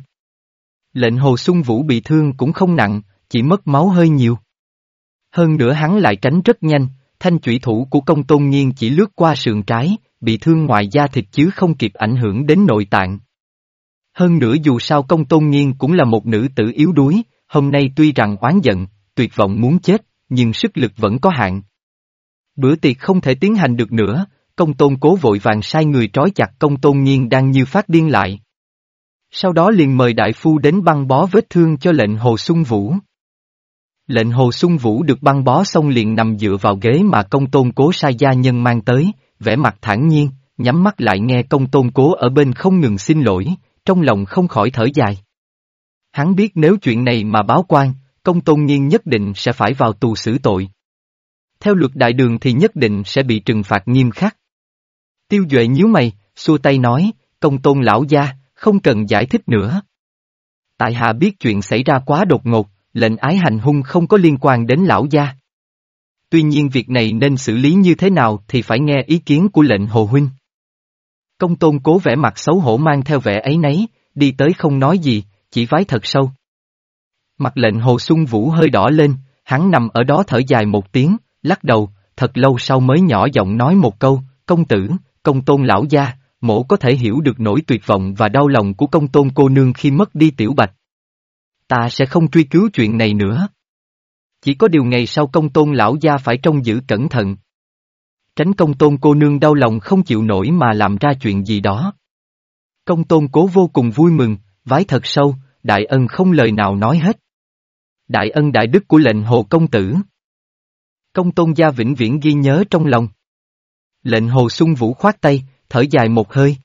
Lệnh hồ sung vũ bị thương cũng không nặng, chỉ mất máu hơi nhiều. Hơn nữa hắn lại tránh rất nhanh, thanh chủy thủ của công tôn nhiên chỉ lướt qua sườn trái, bị thương ngoài da thịt chứ không kịp ảnh hưởng đến nội tạng. Hơn nữa dù sao công tôn nhiên cũng là một nữ tử yếu đuối, hôm nay tuy rằng oán giận, tuyệt vọng muốn chết, nhưng sức lực vẫn có hạn. Bữa tiệc không thể tiến hành được nữa, công tôn cố vội vàng sai người trói chặt công tôn nhiên đang như phát điên lại. Sau đó liền mời đại phu đến băng bó vết thương cho lệnh hồ sung vũ. Lệnh hồ sung vũ được băng bó xong liền nằm dựa vào ghế mà công tôn cố sai gia nhân mang tới, vẻ mặt thản nhiên, nhắm mắt lại nghe công tôn cố ở bên không ngừng xin lỗi, trong lòng không khỏi thở dài. Hắn biết nếu chuyện này mà báo quan, công tôn nhiên nhất định sẽ phải vào tù xử tội. Theo luật đại đường thì nhất định sẽ bị trừng phạt nghiêm khắc. Tiêu Duệ nhíu mày, xua tay nói, công tôn lão gia, không cần giải thích nữa. Tại hạ biết chuyện xảy ra quá đột ngột, lệnh ái hành hung không có liên quan đến lão gia. Tuy nhiên việc này nên xử lý như thế nào thì phải nghe ý kiến của lệnh hồ huynh. Công tôn cố vẻ mặt xấu hổ mang theo vẻ ấy nấy, đi tới không nói gì, chỉ vái thật sâu. Mặt lệnh hồ sung vũ hơi đỏ lên, hắn nằm ở đó thở dài một tiếng, lắc đầu, thật lâu sau mới nhỏ giọng nói một câu, công tử, công tôn lão gia, mổ có thể hiểu được nỗi tuyệt vọng và đau lòng của công tôn cô nương khi mất đi tiểu bạch. Ta sẽ không truy cứu chuyện này nữa. Chỉ có điều ngày sau công tôn lão gia phải trông giữ cẩn thận. Tránh công tôn cô nương đau lòng không chịu nổi mà làm ra chuyện gì đó. Công tôn cố vô cùng vui mừng, vái thật sâu, đại ân không lời nào nói hết. Đại ân đại đức của lệnh hồ công tử. Công tôn gia vĩnh viễn ghi nhớ trong lòng. Lệnh hồ sung vũ khoát tay, thở dài một hơi.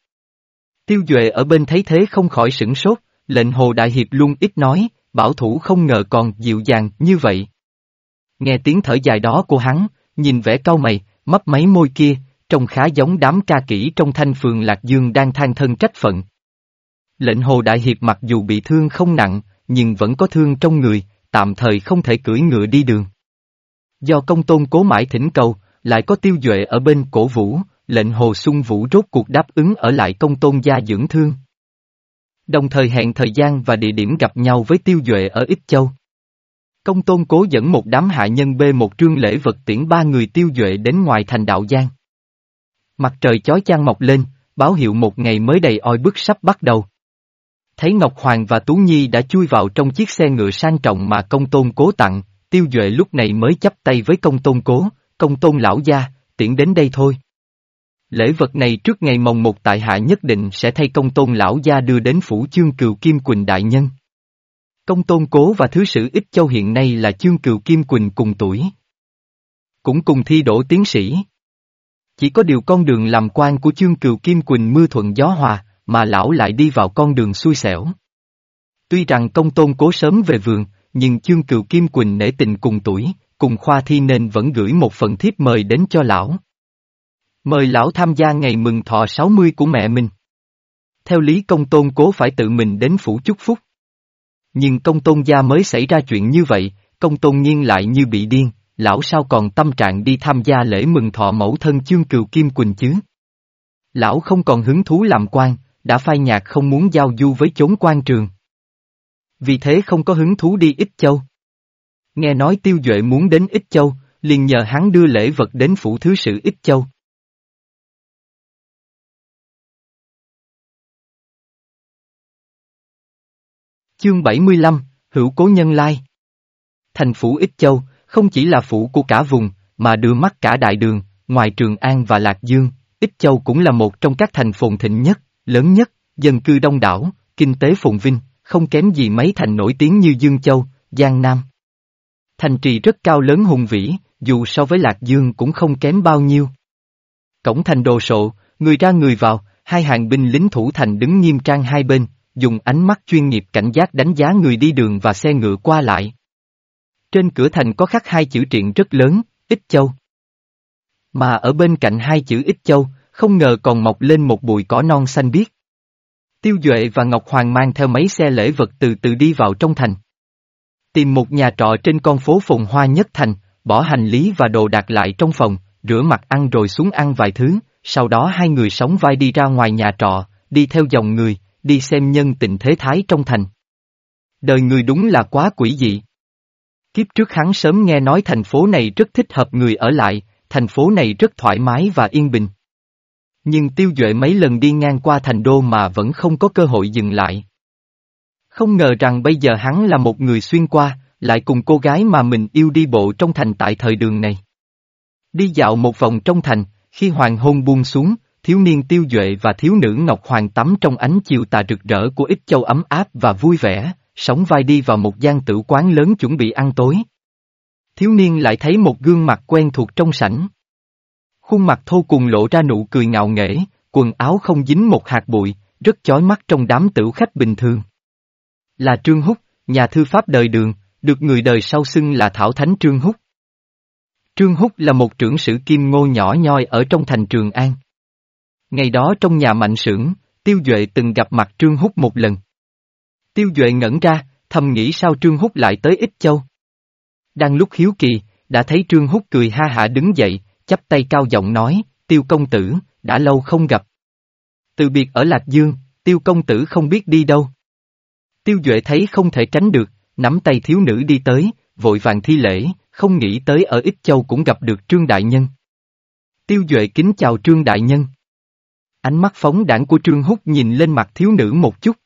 Tiêu Duệ ở bên thấy thế không khỏi sửng sốt, lệnh hồ đại hiệp luôn ít nói, bảo thủ không ngờ còn dịu dàng như vậy. Nghe tiếng thở dài đó của hắn, nhìn vẻ cau mày, mấp máy môi kia, trông khá giống đám ca kỹ trong thanh phường Lạc Dương đang than thân trách phận. Lệnh hồ đại hiệp mặc dù bị thương không nặng, nhưng vẫn có thương trong người, tạm thời không thể cưỡi ngựa đi đường. Do công tôn cố mãi thỉnh cầu, lại có tiêu duệ ở bên cổ vũ, lệnh hồ sung vũ rốt cuộc đáp ứng ở lại công tôn gia dưỡng thương. Đồng thời hẹn thời gian và địa điểm gặp nhau với tiêu duệ ở Ích Châu. Công tôn cố dẫn một đám hạ nhân bê một trương lễ vật tiễn ba người tiêu duệ đến ngoài thành đạo Giang. Mặt trời chói chang mọc lên, báo hiệu một ngày mới đầy oi bức sắp bắt đầu. Thấy Ngọc Hoàng và Tú Nhi đã chui vào trong chiếc xe ngựa sang trọng mà công tôn cố tặng, tiêu duệ lúc này mới chấp tay với công tôn cố, công tôn lão gia, tiễn đến đây thôi. Lễ vật này trước ngày mồng một tại hạ nhất định sẽ thay công tôn lão gia đưa đến phủ chương cừu Kim Quỳnh đại nhân. Công tôn cố và thứ sử ít Châu hiện nay là chương cừu Kim Quỳnh cùng tuổi. Cũng cùng thi đỗ tiến sĩ. Chỉ có điều con đường làm quan của chương cừu Kim Quỳnh mưa thuận gió hòa, mà lão lại đi vào con đường xui xẻo. Tuy rằng công tôn cố sớm về vườn, nhưng chương cừu Kim Quỳnh nể tình cùng tuổi, cùng khoa thi nên vẫn gửi một phần thiếp mời đến cho lão. Mời lão tham gia ngày mừng thọ 60 của mẹ mình. Theo lý công tôn cố phải tự mình đến phủ chúc phúc. Nhưng công tôn gia mới xảy ra chuyện như vậy, công tôn nhiên lại như bị điên, lão sao còn tâm trạng đi tham gia lễ mừng thọ mẫu thân chương cừu Kim Quỳnh chứ? Lão không còn hứng thú làm quan, đã phai nhạt không muốn giao du với chốn quan trường. Vì thế không có hứng thú đi Ích Châu. Nghe nói Tiêu Duệ muốn đến Ích Châu, liền nhờ hắn đưa lễ vật đến phủ thứ sử Ích Châu. Chương 75, Hữu Cố Nhân Lai Thành phủ Ích Châu, không chỉ là phủ của cả vùng, mà đưa mắt cả đại đường, ngoài Trường An và Lạc Dương, Ích Châu cũng là một trong các thành phồn thịnh nhất, lớn nhất, dân cư đông đảo, kinh tế phồn vinh, không kém gì mấy thành nổi tiếng như Dương Châu, Giang Nam. Thành trì rất cao lớn hùng vĩ, dù so với Lạc Dương cũng không kém bao nhiêu. Cổng thành đồ sộ, người ra người vào, hai hàng binh lính thủ thành đứng nghiêm trang hai bên, dùng ánh mắt chuyên nghiệp cảnh giác đánh giá người đi đường và xe ngựa qua lại. Trên cửa thành có khắc hai chữ triện rất lớn, Ích Châu. Mà ở bên cạnh hai chữ Ích Châu, không ngờ còn mọc lên một bụi cỏ non xanh biếc. Tiêu Duệ và Ngọc Hoàng mang theo mấy xe lễ vật từ từ đi vào trong thành. Tìm một nhà trọ trên con phố phồn hoa nhất thành, bỏ hành lý và đồ đạc lại trong phòng, rửa mặt ăn rồi xuống ăn vài thứ, sau đó hai người sống vai đi ra ngoài nhà trọ, đi theo dòng người, đi xem nhân tình thế thái trong thành. Đời người đúng là quá quỷ dị. Kiếp trước hắn sớm nghe nói thành phố này rất thích hợp người ở lại, thành phố này rất thoải mái và yên bình. Nhưng tiêu duệ mấy lần đi ngang qua thành đô mà vẫn không có cơ hội dừng lại. Không ngờ rằng bây giờ hắn là một người xuyên qua, lại cùng cô gái mà mình yêu đi bộ trong thành tại thời đường này. Đi dạo một vòng trong thành, khi hoàng hôn buông xuống, thiếu niên tiêu duệ và thiếu nữ Ngọc Hoàng tắm trong ánh chiều tà rực rỡ của ít châu ấm áp và vui vẻ, sống vai đi vào một gian tử quán lớn chuẩn bị ăn tối. Thiếu niên lại thấy một gương mặt quen thuộc trong sảnh. Khuôn mặt thô cùng lộ ra nụ cười ngạo nghễ, quần áo không dính một hạt bụi, rất chói mắt trong đám tử khách bình thường. Là Trương Húc, nhà thư pháp đời đường, được người đời sau xưng là Thảo Thánh Trương Húc. Trương Húc là một trưởng sử kim ngô nhỏ nhoi ở trong thành Trường An. Ngày đó trong nhà mạnh sưởng, Tiêu Duệ từng gặp mặt Trương Húc một lần. Tiêu Duệ ngẩn ra, thầm nghĩ sao Trương Húc lại tới Ích Châu. Đang lúc hiếu kỳ, đã thấy Trương Húc cười ha hả đứng dậy, chắp tay cao giọng nói, Tiêu công tử, đã lâu không gặp. Từ biệt ở Lạc Dương, Tiêu công tử không biết đi đâu. Tiêu Duệ thấy không thể tránh được, nắm tay thiếu nữ đi tới, vội vàng thi lễ, không nghĩ tới ở Ích Châu cũng gặp được Trương Đại Nhân. Tiêu Duệ kính chào Trương Đại Nhân. Ánh mắt phóng đảng của Trương Húc nhìn lên mặt thiếu nữ một chút.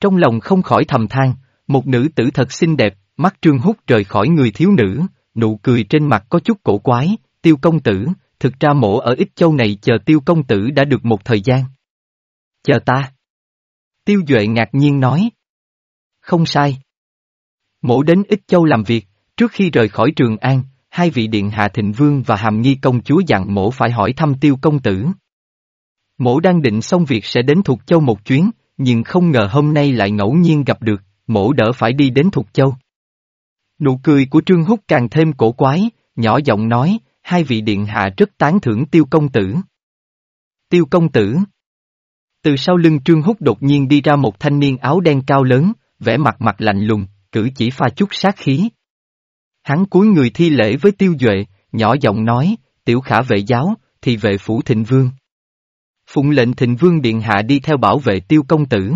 Trong lòng không khỏi thầm than, một nữ tử thật xinh đẹp, mắt Trương Húc rời khỏi người thiếu nữ, nụ cười trên mặt có chút cổ quái, tiêu công tử, thực ra mổ ở Ích Châu này chờ tiêu công tử đã được một thời gian. Chờ ta. Tiêu Duệ ngạc nhiên nói. Không sai. Mổ đến Ích Châu làm việc, trước khi rời khỏi Trường An, hai vị điện hạ thịnh vương và hàm nghi công chúa dặn mổ phải hỏi thăm tiêu công tử. Mổ đang định xong việc sẽ đến Thục Châu một chuyến, nhưng không ngờ hôm nay lại ngẫu nhiên gặp được, mổ đỡ phải đi đến Thục Châu. Nụ cười của Trương Húc càng thêm cổ quái, nhỏ giọng nói, hai vị điện hạ rất tán thưởng tiêu công tử. Tiêu công tử. Từ sau lưng Trương Húc đột nhiên đi ra một thanh niên áo đen cao lớn, vẻ mặt mặt lạnh lùng, cử chỉ pha chút sát khí. Hắn cúi người thi lễ với tiêu duệ, nhỏ giọng nói, tiểu khả vệ giáo, thì vệ phủ thịnh vương. Phụng lệnh thịnh vương điện hạ đi theo bảo vệ tiêu công tử.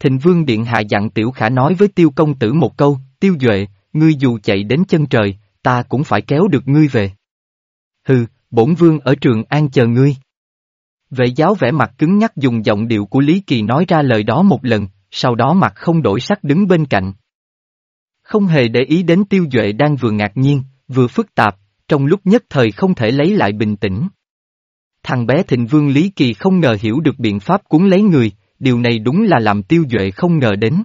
Thịnh vương điện hạ dặn tiểu khả nói với tiêu công tử một câu, tiêu duệ, ngươi dù chạy đến chân trời, ta cũng phải kéo được ngươi về. Hừ, bổn vương ở trường an chờ ngươi. Vệ giáo vẻ mặt cứng nhắc dùng giọng điệu của Lý Kỳ nói ra lời đó một lần, sau đó mặt không đổi sắc đứng bên cạnh. Không hề để ý đến tiêu duệ đang vừa ngạc nhiên, vừa phức tạp, trong lúc nhất thời không thể lấy lại bình tĩnh. Thằng bé thịnh vương Lý Kỳ không ngờ hiểu được biện pháp cuốn lấy người, điều này đúng là làm tiêu duệ không ngờ đến.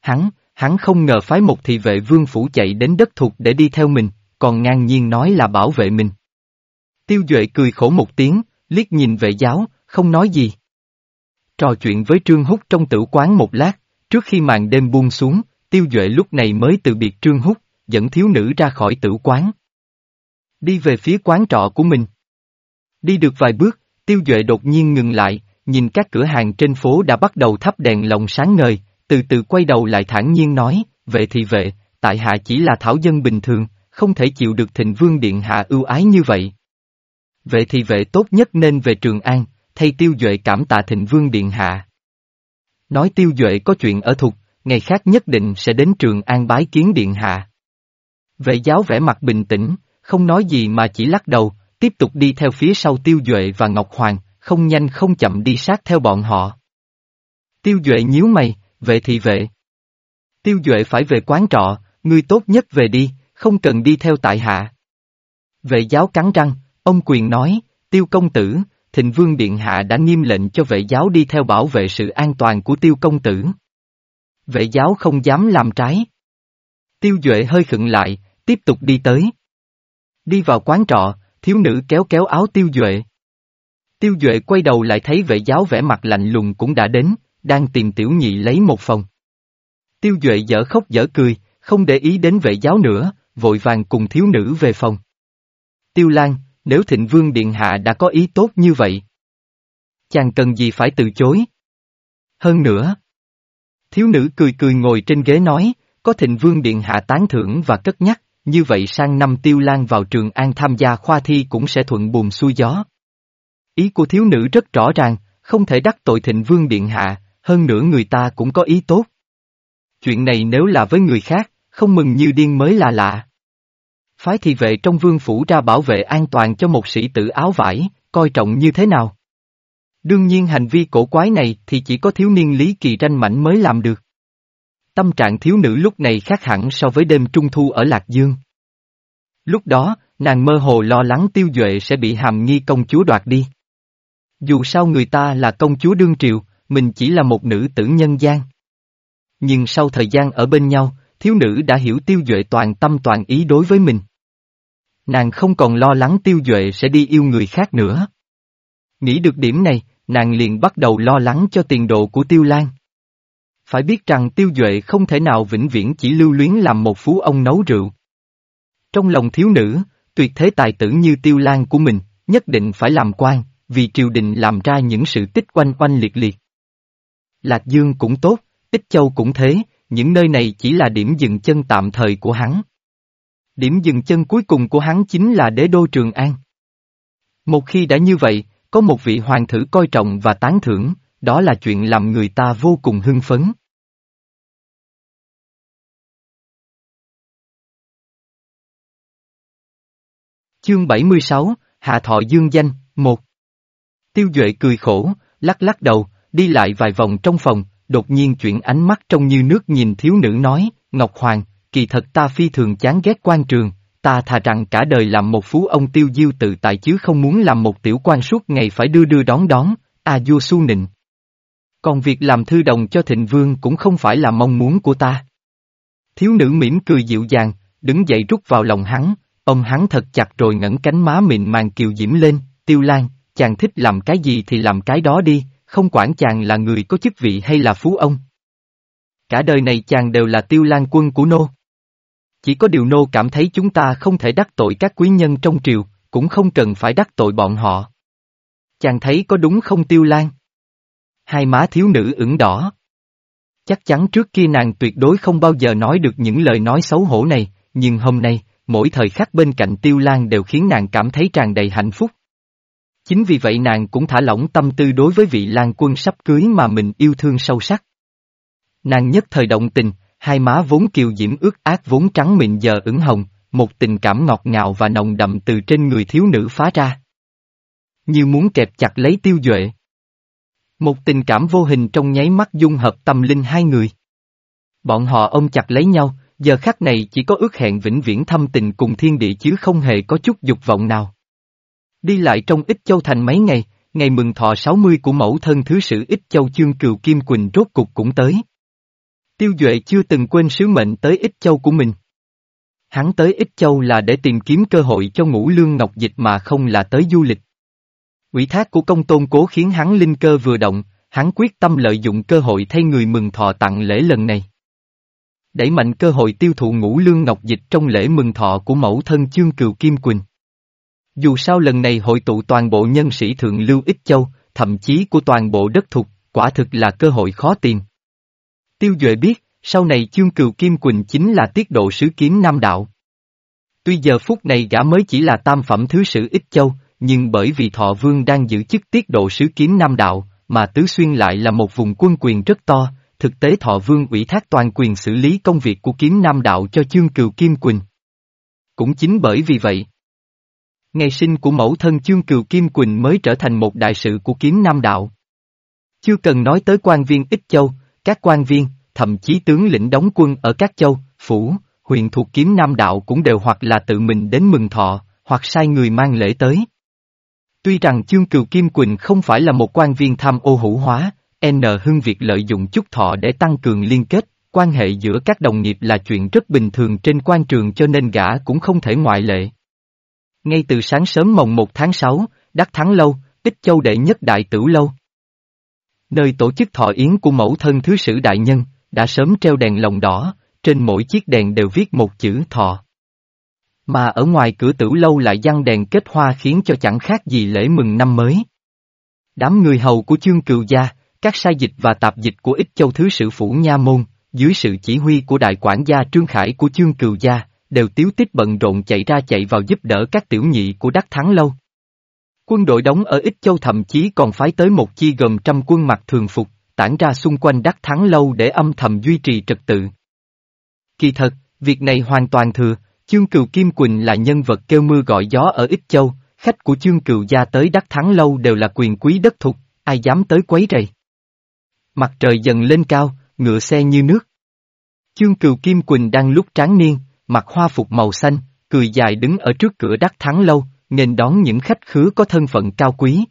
Hắn, hắn không ngờ phái một thị vệ vương phủ chạy đến đất thuộc để đi theo mình, còn ngang nhiên nói là bảo vệ mình. Tiêu duệ cười khổ một tiếng, liếc nhìn vệ giáo, không nói gì. Trò chuyện với Trương Húc trong tử quán một lát, trước khi màn đêm buông xuống, Tiêu Duệ lúc này mới từ biệt Trương Húc, dẫn thiếu nữ ra khỏi tử quán. Đi về phía quán trọ của mình. Đi được vài bước, Tiêu Duệ đột nhiên ngừng lại, nhìn các cửa hàng trên phố đã bắt đầu thắp đèn lồng sáng ngời, từ từ quay đầu lại thản nhiên nói, vệ thì vệ, tại hạ chỉ là thảo dân bình thường, không thể chịu được thịnh vương điện hạ ưu ái như vậy. Vệ thì vệ tốt nhất nên về Trường An, thay Tiêu Duệ cảm tạ thịnh vương điện hạ. Nói Tiêu Duệ có chuyện ở thục, ngày khác nhất định sẽ đến Trường An bái kiến điện hạ. Vệ giáo vẻ mặt bình tĩnh, không nói gì mà chỉ lắc đầu, tiếp tục đi theo phía sau Tiêu Duệ và Ngọc Hoàng, không nhanh không chậm đi sát theo bọn họ. Tiêu Duệ nhíu mày, vệ thì vệ. Tiêu Duệ phải về quán trọ, ngươi tốt nhất về đi, không cần đi theo tại hạ. Vệ giáo cắn răng, ông quyền nói, tiêu công tử, thịnh vương điện hạ đã nghiêm lệnh cho vệ giáo đi theo bảo vệ sự an toàn của tiêu công tử. Vệ giáo không dám làm trái. Tiêu Duệ hơi khựng lại, tiếp tục đi tới. Đi vào quán trọ, thiếu nữ kéo kéo áo Tiêu Duệ. Tiêu Duệ quay đầu lại thấy vệ giáo vẻ mặt lạnh lùng cũng đã đến, đang tìm tiểu nhị lấy một phòng. Tiêu Duệ dở khóc dở cười, không để ý đến vệ giáo nữa, vội vàng cùng thiếu nữ về phòng. Tiêu Lan, nếu thịnh vương điện hạ đã có ý tốt như vậy. Chàng cần gì phải từ chối? Hơn nữa. Thiếu nữ cười cười ngồi trên ghế nói, có thịnh vương điện hạ tán thưởng và cất nhắc, như vậy sang năm Tiêu Lan vào trường An tham gia khoa thi cũng sẽ thuận buồm xuôi gió. Ý của thiếu nữ rất rõ ràng, không thể đắc tội thịnh vương điện hạ, hơn nữa người ta cũng có ý tốt. Chuyện này nếu là với người khác, không mừng như điên mới là lạ. Phái thị vệ trong vương phủ ra bảo vệ an toàn cho một sĩ tử áo vải, coi trọng như thế nào? Đương nhiên hành vi cổ quái này thì chỉ có thiếu niên Lý Kỳ tranh mảnh mới làm được. Tâm trạng thiếu nữ lúc này khác hẳn so với đêm trung thu ở Lạc Dương. Lúc đó, nàng mơ hồ lo lắng tiêu duệ sẽ bị hàm nghi công chúa đoạt đi. Dù sao người ta là công chúa đương triều, mình chỉ là một nữ tử nhân gian. Nhưng sau thời gian ở bên nhau, thiếu nữ đã hiểu tiêu duệ toàn tâm toàn ý đối với mình. Nàng không còn lo lắng tiêu duệ sẽ đi yêu người khác nữa. Nghĩ được điểm này, nàng liền bắt đầu lo lắng cho tiền độ của tiêu lan. Phải biết rằng tiêu duệ không thể nào vĩnh viễn chỉ lưu luyến làm một phú ông nấu rượu. Trong lòng thiếu nữ, tuyệt thế tài tử như tiêu lan của mình, nhất định phải làm quan, vì triều đình làm ra những sự tích quanh quanh liệt liệt. Lạc Dương cũng tốt, Ích Châu cũng thế, những nơi này chỉ là điểm dừng chân tạm thời của hắn. Điểm dừng chân cuối cùng của hắn chính là đế đô Trường An. Một khi đã như vậy, có một vị hoàng thử coi trọng và tán thưởng, đó là chuyện làm người ta vô cùng hưng phấn. Chương 76, Hạ Thọ Dương Danh, 1 Tiêu Duệ cười khổ, lắc lắc đầu, đi lại vài vòng trong phòng, đột nhiên chuyển ánh mắt trông như nước nhìn thiếu nữ nói, Ngọc Hoàng, kỳ thật ta phi thường chán ghét quan trường, ta thà rằng cả đời làm một phú ông tiêu diêu tự tại chứ không muốn làm một tiểu quan suốt ngày phải đưa đưa đón đón, a à, vua su nịnh. Còn việc làm thư đồng cho thịnh vương cũng không phải là mong muốn của ta. Thiếu nữ mỉm cười dịu dàng, đứng dậy rút vào lòng hắn, ông hắn thật chặt rồi ngẩng cánh má mịn màng kiều diễm lên, tiêu lan, chàng thích làm cái gì thì làm cái đó đi, không quản chàng là người có chức vị hay là phú ông. Cả đời này chàng đều là tiêu lan quân của nô. Chỉ có điều nô cảm thấy chúng ta không thể đắc tội các quý nhân trong triều, cũng không cần phải đắc tội bọn họ. Chàng thấy có đúng không tiêu lan? Hai má thiếu nữ ửng đỏ. Chắc chắn trước kia nàng tuyệt đối không bao giờ nói được những lời nói xấu hổ này, nhưng hôm nay, mỗi thời khắc bên cạnh tiêu lan đều khiến nàng cảm thấy tràn đầy hạnh phúc. Chính vì vậy nàng cũng thả lỏng tâm tư đối với vị lan quân sắp cưới mà mình yêu thương sâu sắc. Nàng nhất thời động tình, hai má vốn kiều diễm ướt ác vốn trắng mịn giờ ửng hồng, một tình cảm ngọt ngào và nồng đậm từ trên người thiếu nữ phá ra. Như muốn kẹp chặt lấy tiêu duệ. Một tình cảm vô hình trong nháy mắt dung hợp tâm linh hai người. Bọn họ ôm chặt lấy nhau, giờ khắc này chỉ có ước hẹn vĩnh viễn thâm tình cùng thiên địa chứ không hề có chút dục vọng nào. Đi lại trong ít Châu Thành mấy ngày, ngày mừng thọ 60 của mẫu thân thứ sử ít Châu Chương Cừu Kim Quỳnh rốt cục cũng tới. Tiêu Duệ chưa từng quên sứ mệnh tới ít Châu của mình. Hắn tới ít Châu là để tìm kiếm cơ hội cho ngũ lương ngọc dịch mà không là tới du lịch. Ủy thác của công tôn cố khiến hắn linh cơ vừa động, hắn quyết tâm lợi dụng cơ hội thay người mừng thọ tặng lễ lần này. Đẩy mạnh cơ hội tiêu thụ ngũ lương ngọc dịch trong lễ mừng thọ của mẫu thân chương cừu Kim Quỳnh. Dù sao lần này hội tụ toàn bộ nhân sĩ thượng lưu Ích Châu, thậm chí của toàn bộ đất thục, quả thực là cơ hội khó tìm. Tiêu Duệ biết, sau này chương cừu Kim Quỳnh chính là tiết độ sứ kiếm Nam Đạo. Tuy giờ phút này gã mới chỉ là tam phẩm thứ sử Ích Châu, nhưng bởi vì Thọ Vương đang giữ chức tiết độ sứ kiếm Nam Đạo, mà Tứ Xuyên lại là một vùng quân quyền rất to, thực tế Thọ Vương ủy thác toàn quyền xử lý công việc của kiếm Nam Đạo cho chương cừu Kim Quỳnh. Cũng chính bởi vì vậy, Ngày sinh của mẫu thân chương cừu Kim Quỳnh mới trở thành một đại sự của kiếm Nam Đạo. Chưa cần nói tới quan viên Ích Châu, các quan viên, thậm chí tướng lĩnh đóng quân ở các châu, phủ, huyện thuộc kiếm Nam Đạo cũng đều hoặc là tự mình đến mừng thọ, hoặc sai người mang lễ tới. Tuy rằng chương cừu Kim Quỳnh không phải là một quan viên tham ô hữu hóa, N hưng việc lợi dụng chút thọ để tăng cường liên kết, quan hệ giữa các đồng nghiệp là chuyện rất bình thường trên quan trường cho nên gã cũng không thể ngoại lệ. Ngay từ sáng sớm mồng 1 tháng 6, Đắc Thắng Lâu, tích Châu đệ nhất đại tử lâu. Nơi tổ chức thọ yến của mẫu thân thứ sử đại nhân, đã sớm treo đèn lồng đỏ, trên mỗi chiếc đèn đều viết một chữ thọ. Mà ở ngoài cửa tử lâu lại giăng đèn kết hoa khiến cho chẳng khác gì lễ mừng năm mới. Đám người hầu của chương cừu gia, các sai dịch và tạp dịch của ích châu thứ sử phủ Nha Môn, dưới sự chỉ huy của đại quản gia Trương Khải của chương cừu gia, đều tiếu tích bận rộn chạy ra chạy vào giúp đỡ các tiểu nhị của Đắc Thắng Lâu. Quân đội đóng ở Ích Châu thậm chí còn phái tới một chi gồm trăm quân mặc thường phục, tản ra xung quanh Đắc Thắng Lâu để âm thầm duy trì trật tự. Kỳ thật, việc này hoàn toàn thừa, Chương Cừu Kim Quỳnh là nhân vật kêu mưa gọi gió ở Ích Châu, khách của Chương Cừu gia tới Đắc Thắng Lâu đều là quyền quý đất thục, ai dám tới quấy rầy. Mặt trời dần lên cao, ngựa xe như nước. Chương Cừu Kim Quỳnh đang lúc tráng niên, mặc hoa phục màu xanh, cười dài đứng ở trước cửa Đắc Thắng Lâu, nên đón những khách khứa có thân phận cao quý.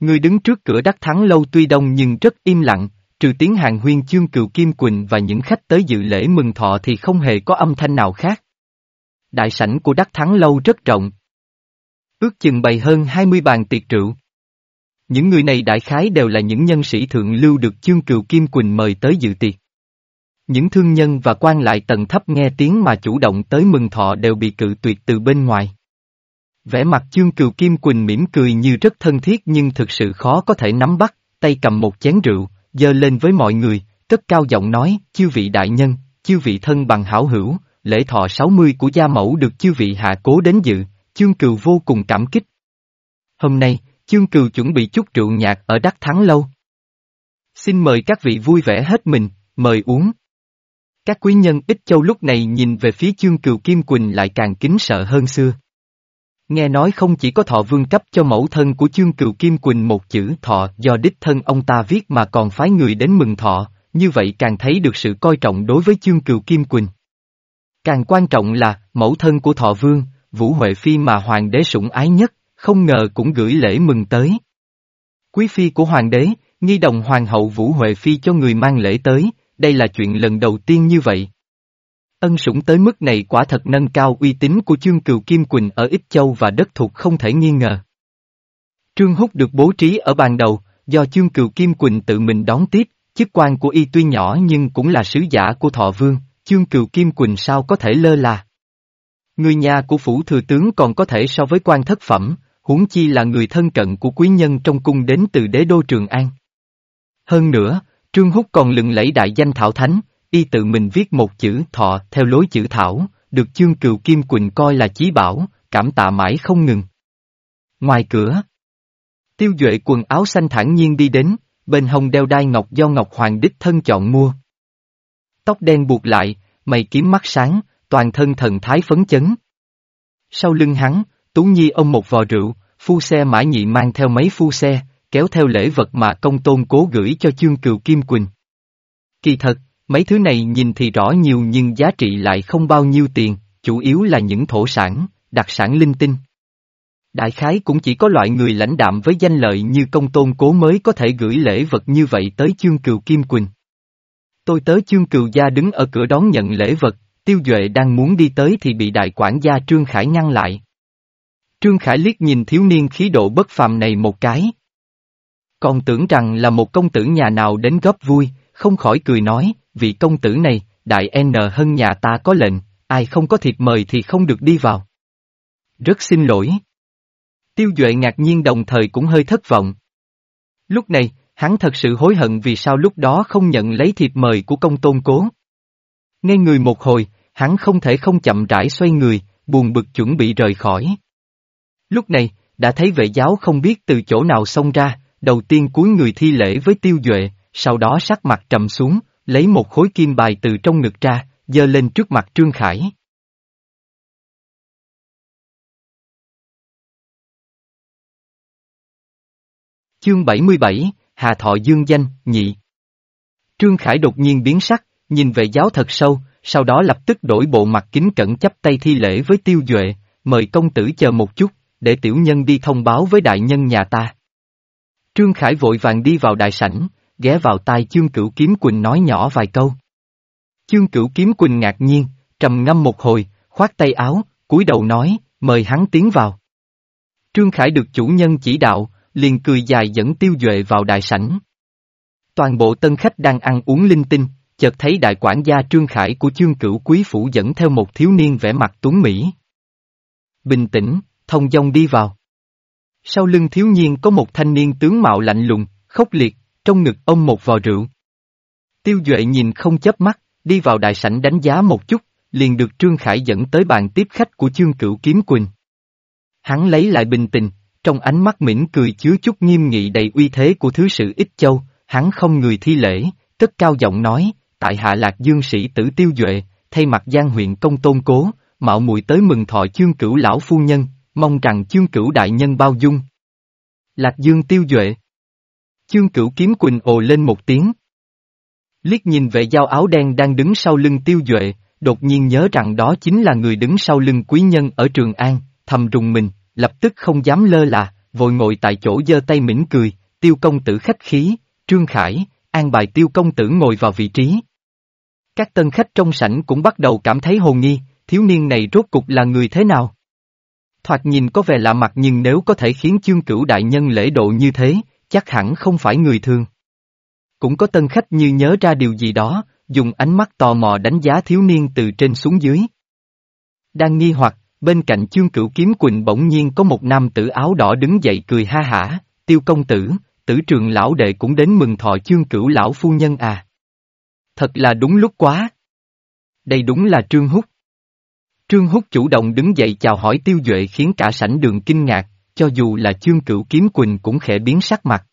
Người đứng trước cửa Đắc Thắng Lâu tuy đông nhưng rất im lặng, trừ tiếng hàng huyên chương cừu Kim Quỳnh và những khách tới dự lễ mừng thọ thì không hề có âm thanh nào khác. Đại sảnh của Đắc Thắng Lâu rất rộng. Ước chừng bày hơn 20 bàn tiệc rượu. Những người này đại khái đều là những nhân sĩ thượng lưu được chương cựu Kim Quỳnh mời tới dự tiệc. Những thương nhân và quan lại tầng thấp nghe tiếng mà chủ động tới mừng thọ đều bị cự tuyệt từ bên ngoài. Vẻ mặt chương cừu Kim Quỳnh mỉm cười như rất thân thiết nhưng thực sự khó có thể nắm bắt, tay cầm một chén rượu, dơ lên với mọi người, cất cao giọng nói, chư vị đại nhân, chư vị thân bằng hảo hữu, lễ thọ 60 của gia mẫu được chư vị hạ cố đến dự, chương cừu vô cùng cảm kích. Hôm nay, chương cừu chuẩn bị chút rượu nhạt ở Đắc Thắng Lâu. Xin mời các vị vui vẻ hết mình, mời uống. Các quý nhân ít châu lúc này nhìn về phía chương cừu Kim Quỳnh lại càng kính sợ hơn xưa. Nghe nói không chỉ có thọ vương cấp cho mẫu thân của chương cừu Kim Quỳnh một chữ thọ do đích thân ông ta viết mà còn phái người đến mừng thọ, như vậy càng thấy được sự coi trọng đối với chương cừu Kim Quỳnh. Càng quan trọng là, mẫu thân của thọ vương, Vũ Huệ Phi mà hoàng đế sủng ái nhất, không ngờ cũng gửi lễ mừng tới. Quý phi của hoàng đế, nghi đồng hoàng hậu Vũ Huệ Phi cho người mang lễ tới, đây là chuyện lần đầu tiên như vậy. Ân sủng tới mức này quả thật nâng cao uy tín của chương cừu Kim Quỳnh ở Ích Châu và đất thuộc không thể nghi ngờ. Trương Húc được bố trí ở bàn đầu, do chương cừu Kim Quỳnh tự mình đón tiếp, chức quan của y tuy nhỏ nhưng cũng là sứ giả của thọ vương, chương cừu Kim Quỳnh sao có thể lơ là. Người nhà của phủ thừa tướng còn có thể so với quan thất phẩm, huống chi là người thân cận của quý nhân trong cung đến từ đế đô Trường An. Hơn nữa, Trương Húc còn lừng lẫy đại danh Thảo Thánh, y tự mình viết một chữ thọ theo lối chữ Thảo, được chương cừu Kim Quỳnh coi là chí bảo, cảm tạ mãi không ngừng. Ngoài cửa, tiêu duệ quần áo xanh thản nhiên đi đến, bên hông đeo đai ngọc do Ngọc Hoàng đích thân chọn mua. Tóc đen buộc lại, mày kiếm mắt sáng, toàn thân thần thái phấn chấn. Sau lưng hắn, Tú Nhi ông một vò rượu, phu xe mã nhị mang theo mấy phu xe, kéo theo lễ vật mà công tôn cố gửi cho chương cừu Kim Quỳnh. Kỳ thật, mấy thứ này nhìn thì rõ nhiều nhưng giá trị lại không bao nhiêu tiền, chủ yếu là những thổ sản, đặc sản linh tinh. Đại khái cũng chỉ có loại người lãnh đạm với danh lợi như công tôn cố mới có thể gửi lễ vật như vậy tới chương cừu Kim Quỳnh. Tôi tới chương cừu gia đứng ở cửa đón nhận lễ vật, tiêu duệ đang muốn đi tới thì bị đại quản gia Trương Khải ngăn lại. Trương Khải liếc nhìn thiếu niên khí độ bất phàm này một cái. Còn tưởng rằng là một công tử nhà nào đến góp vui, không khỏi cười nói, vị công tử này, đại N hơn nhà ta có lệnh, ai không có thiệp mời thì không được đi vào. Rất xin lỗi. Tiêu Duệ ngạc nhiên đồng thời cũng hơi thất vọng. Lúc này, hắn thật sự hối hận vì sao lúc đó không nhận lấy thiệp mời của công tôn cố. Ngay người một hồi, hắn không thể không chậm rãi xoay người, buồn bực chuẩn bị rời khỏi. Lúc này, đã thấy vệ giáo không biết từ chỗ nào xông ra, đầu tiên cúi người thi lễ với tiêu duệ, sau đó sắc mặt trầm xuống, lấy một khối kim bài từ trong ngực ra, giơ lên trước mặt Trương Khải. Chương 77, Hà Thọ Dương Danh, Nhị Trương Khải đột nhiên biến sắc, nhìn về giáo thật sâu, sau đó lập tức đổi bộ mặt kính cẩn chấp tay thi lễ với tiêu duệ, mời công tử chờ một chút, để tiểu nhân đi thông báo với đại nhân nhà ta. Trương Khải vội vàng đi vào đại sảnh, ghé vào tai chương cửu kiếm quỳnh nói nhỏ vài câu. Chương cửu kiếm quỳnh ngạc nhiên, trầm ngâm một hồi, khoát tay áo, cúi đầu nói, mời hắn tiến vào. Trương Khải được chủ nhân chỉ đạo, liền cười dài dẫn tiêu duệ vào đại sảnh. Toàn bộ tân khách đang ăn uống linh tinh, chợt thấy đại quản gia Trương Khải của chương cửu quý phủ dẫn theo một thiếu niên vẻ mặt tuấn Mỹ. Bình tĩnh, thông dong đi vào. Sau lưng thiếu niên có một thanh niên tướng mạo lạnh lùng, khốc liệt, trong ngực ông một vò rượu. Tiêu Duệ nhìn không chớp mắt, đi vào đại sảnh đánh giá một chút, liền được Trương Khải dẫn tới bàn tiếp khách của chương cửu kiếm quỳnh. Hắn lấy lại bình tĩnh trong ánh mắt mỉm cười chứa chút nghiêm nghị đầy uy thế của thứ sự ít châu, hắn không người thi lễ, cất cao giọng nói, tại hạ lạc dương sĩ tử tiêu duệ, thay mặt giang huyện công tôn cố, mạo muội tới mừng thọ chương cửu lão phu nhân, mong rằng chương cửu đại nhân bao dung. Lạc dương tiêu duệ. Chương cửu kiếm quỳnh ồ lên một tiếng. Liếc nhìn vệ giao áo đen đang đứng sau lưng tiêu duệ, đột nhiên nhớ rằng đó chính là người đứng sau lưng quý nhân ở Trường An, thầm rùng mình, lập tức không dám lơ là, vội ngồi tại chỗ giơ tay mỉm cười, tiêu công tử khách khí, Trương Khải, an bài tiêu công tử ngồi vào vị trí. Các tân khách trong sảnh cũng bắt đầu cảm thấy hồ nghi, thiếu niên này rốt cục là người thế nào? Thoạt nhìn có vẻ lạ mặt nhưng nếu có thể khiến chương cửu đại nhân lễ độ như thế, chắc hẳn không phải người thường. Cũng có tân khách như nhớ ra điều gì đó, dùng ánh mắt tò mò đánh giá thiếu niên từ trên xuống dưới. Đang nghi hoặc, bên cạnh chương cửu kiếm quỳnh bỗng nhiên có một nam tử áo đỏ đứng dậy cười ha hả, tiêu công tử, tử trường lão đệ cũng đến mừng thọ chương cửu lão phu nhân à. Thật là đúng lúc quá. Đây đúng là Trương Húc. Trương Húc chủ động đứng dậy chào hỏi tiêu duệ khiến cả sảnh đường kinh ngạc, cho dù là chương cửu kiếm quỳnh cũng khẽ biến sắc mặt.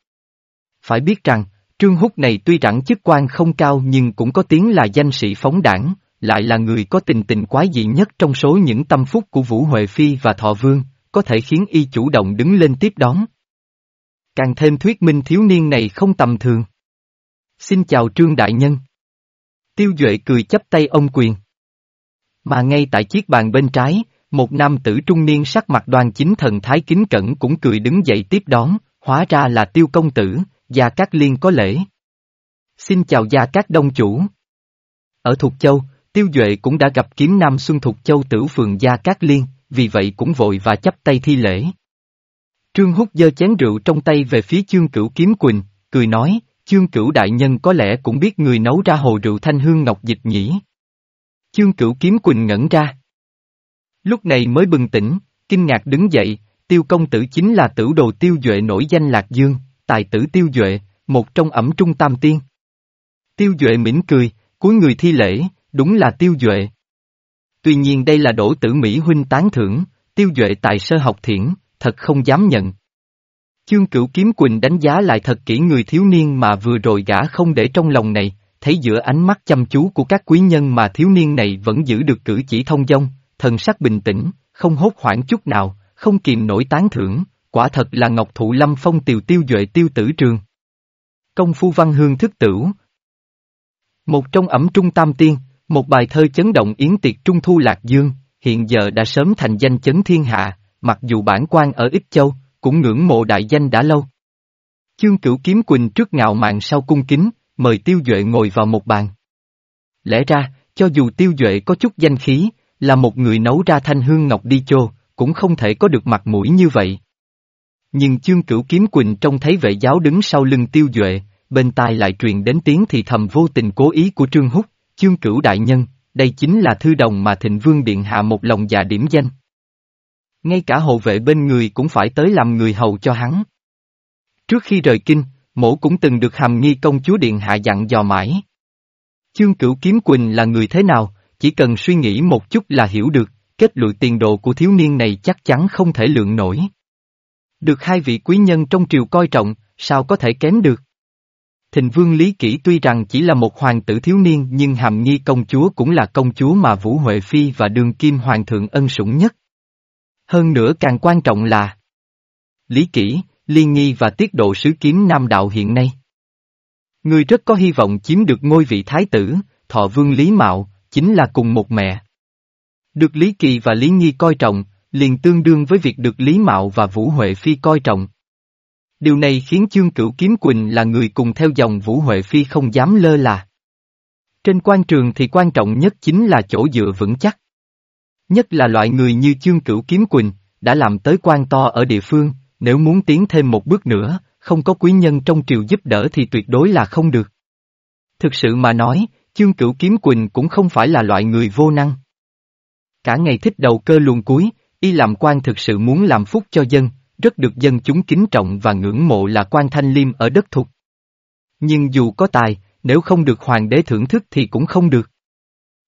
Phải biết rằng, Trương Húc này tuy rằng chức quan không cao nhưng cũng có tiếng là danh sĩ phóng đảng, lại là người có tình tình quái dị nhất trong số những tâm phúc của Vũ Huệ Phi và Thọ Vương, có thể khiến y chủ động đứng lên tiếp đón. Càng thêm thuyết minh thiếu niên này không tầm thường. Xin chào Trương Đại Nhân. Tiêu Duệ cười chấp tay ông quyền. Mà ngay tại chiếc bàn bên trái, một nam tử trung niên sắc mặt đoan chính thần thái kính cẩn cũng cười đứng dậy tiếp đón, hóa ra là tiêu công tử, Gia Cát Liên có lễ. Xin chào Gia Cát Đông Chủ. Ở Thục Châu, Tiêu Duệ cũng đã gặp kiếm Nam Xuân Thục Châu tử phường Gia Cát Liên, vì vậy cũng vội và chấp tay thi lễ. Trương Húc giơ chén rượu trong tay về phía chương cửu kiếm quỳnh, cười nói, chương cửu đại nhân có lẽ cũng biết người nấu ra hồ rượu thanh hương ngọc dịch nhỉ. Chương cửu kiếm quỳnh ngẩn ra. Lúc này mới bừng tỉnh, kinh ngạc đứng dậy, tiêu công tử chính là tử đồ tiêu duệ nổi danh Lạc Dương, tài tử tiêu duệ, một trong ẩm trung tam tiên. Tiêu duệ mỉm cười, cuối người thi lễ, đúng là tiêu duệ. Tuy nhiên đây là đổ tử Mỹ huynh tán thưởng, tiêu duệ tại sơ học thiển, thật không dám nhận. Chương cửu kiếm quỳnh đánh giá lại thật kỹ người thiếu niên mà vừa rồi gã không để trong lòng này, thấy giữa ánh mắt chăm chú của các quý nhân mà thiếu niên này vẫn giữ được cử chỉ thông dong, thần sắc bình tĩnh, không hốt hoảng chút nào, không kìm nổi tán thưởng, quả thật là ngọc thụ lâm phong tiều tiêu duệ tiêu tử trường. Công phu văn hương thức tửu. Một trong ẩm trung tam tiên, một bài thơ chấn động yến tiệc trung thu lạc dương, hiện giờ đã sớm thành danh chấn thiên hạ, mặc dù bản quan ở Ích Châu, cũng ngưỡng mộ đại danh đã lâu. Chương cửu kiếm quỳnh trước ngạo mạn sau cung kính, mời tiêu duệ ngồi vào một bàn. Lẽ ra, cho dù tiêu duệ có chút danh khí, là một người nấu ra thanh hương ngọc đi chô, cũng không thể có được mặt mũi như vậy. Nhưng chương cửu kiếm quỳnh trông thấy vệ giáo đứng sau lưng tiêu duệ, bên tai lại truyền đến tiếng thì thầm vô tình cố ý của Trương Húc, chương cửu đại nhân, đây chính là thư đồng mà thịnh vương điện hạ một lòng già điểm danh. Ngay cả hộ vệ bên người cũng phải tới làm người hầu cho hắn. Trước khi rời kinh, mổ cũng từng được hàm nghi công chúa điện hạ dặn dò mãi. Chương cửu kiếm quỳnh là người thế nào, chỉ cần suy nghĩ một chút là hiểu được, kết luận tiền đồ của thiếu niên này chắc chắn không thể lượng nổi. Được hai vị quý nhân trong triều coi trọng, sao có thể kém được? Thịnh vương Lý Kỷ tuy rằng chỉ là một hoàng tử thiếu niên nhưng hàm nghi công chúa cũng là công chúa mà Vũ Huệ Phi và đường kim hoàng thượng ân sủng nhất. Hơn nữa càng quan trọng là Lý Kỷ, Liên Nghi và tiết độ sứ kiếm Nam Đạo hiện nay. Người rất có hy vọng chiếm được ngôi vị thái tử, thọ vương Lý Mạo, chính là cùng một mẹ. Được Lý Kỳ và Lý Nghi coi trọng, liền tương đương với việc được Lý Mạo và Vũ Huệ Phi coi trọng. Điều này khiến Chương Cửu Kiếm Quỳnh là người cùng theo dòng Vũ Huệ Phi không dám lơ là. Trên quan trường thì quan trọng nhất chính là chỗ dựa vững chắc. Nhất là loại người như chương cửu kiếm quỳnh, đã làm tới quan to ở địa phương, nếu muốn tiến thêm một bước nữa, không có quý nhân trong triều giúp đỡ thì tuyệt đối là không được. Thực sự mà nói, chương cửu kiếm quỳnh cũng không phải là loại người vô năng. Cả ngày thích đầu cơ luồn cuối, y làm quan thực sự muốn làm phúc cho dân, rất được dân chúng kính trọng và ngưỡng mộ là quan thanh liêm ở đất thục. Nhưng dù có tài, nếu không được hoàng đế thưởng thức thì cũng không được.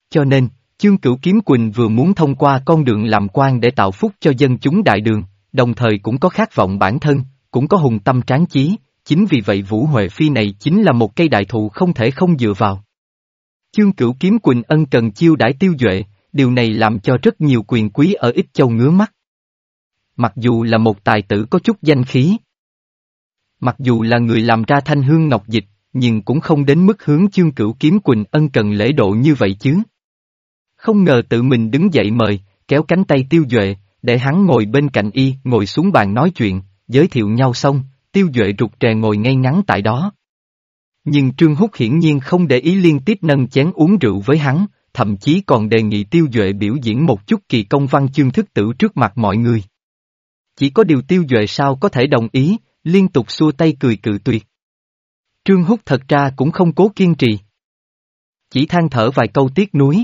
Cho nên, chương cửu kiếm quỳnh vừa muốn thông qua con đường làm quan để tạo phúc cho dân chúng đại đường, đồng thời cũng có khát vọng bản thân, cũng có hùng tâm tráng chí, chính vì vậy Vũ Huệ Phi này chính là một cây đại thụ không thể không dựa vào. Chương cửu kiếm quỳnh ân cần chiêu đãi tiêu duệ, điều này làm cho rất nhiều quyền quý ở ít châu ngứa mắt. Mặc dù là một tài tử có chút danh khí. Mặc dù là người làm ra thanh hương ngọc dịch, nhưng cũng không đến mức hướng chương cửu kiếm quỳnh ân cần lễ độ như vậy chứ. Không ngờ tự mình đứng dậy mời, kéo cánh tay tiêu duệ, để hắn ngồi bên cạnh y, ngồi xuống bàn nói chuyện, giới thiệu nhau xong, tiêu duệ rụt rè ngồi ngay ngắn tại đó. Nhưng Trương Húc hiển nhiên không để ý liên tiếp nâng chén uống rượu với hắn, thậm chí còn đề nghị tiêu duệ biểu diễn một chút kỳ công văn chương thức tử trước mặt mọi người. Chỉ có điều tiêu duệ sao có thể đồng ý, liên tục xua tay cười cự tuyệt. Trương Húc thật ra cũng không cố kiên trì. Chỉ than thở vài câu tiếc nuối.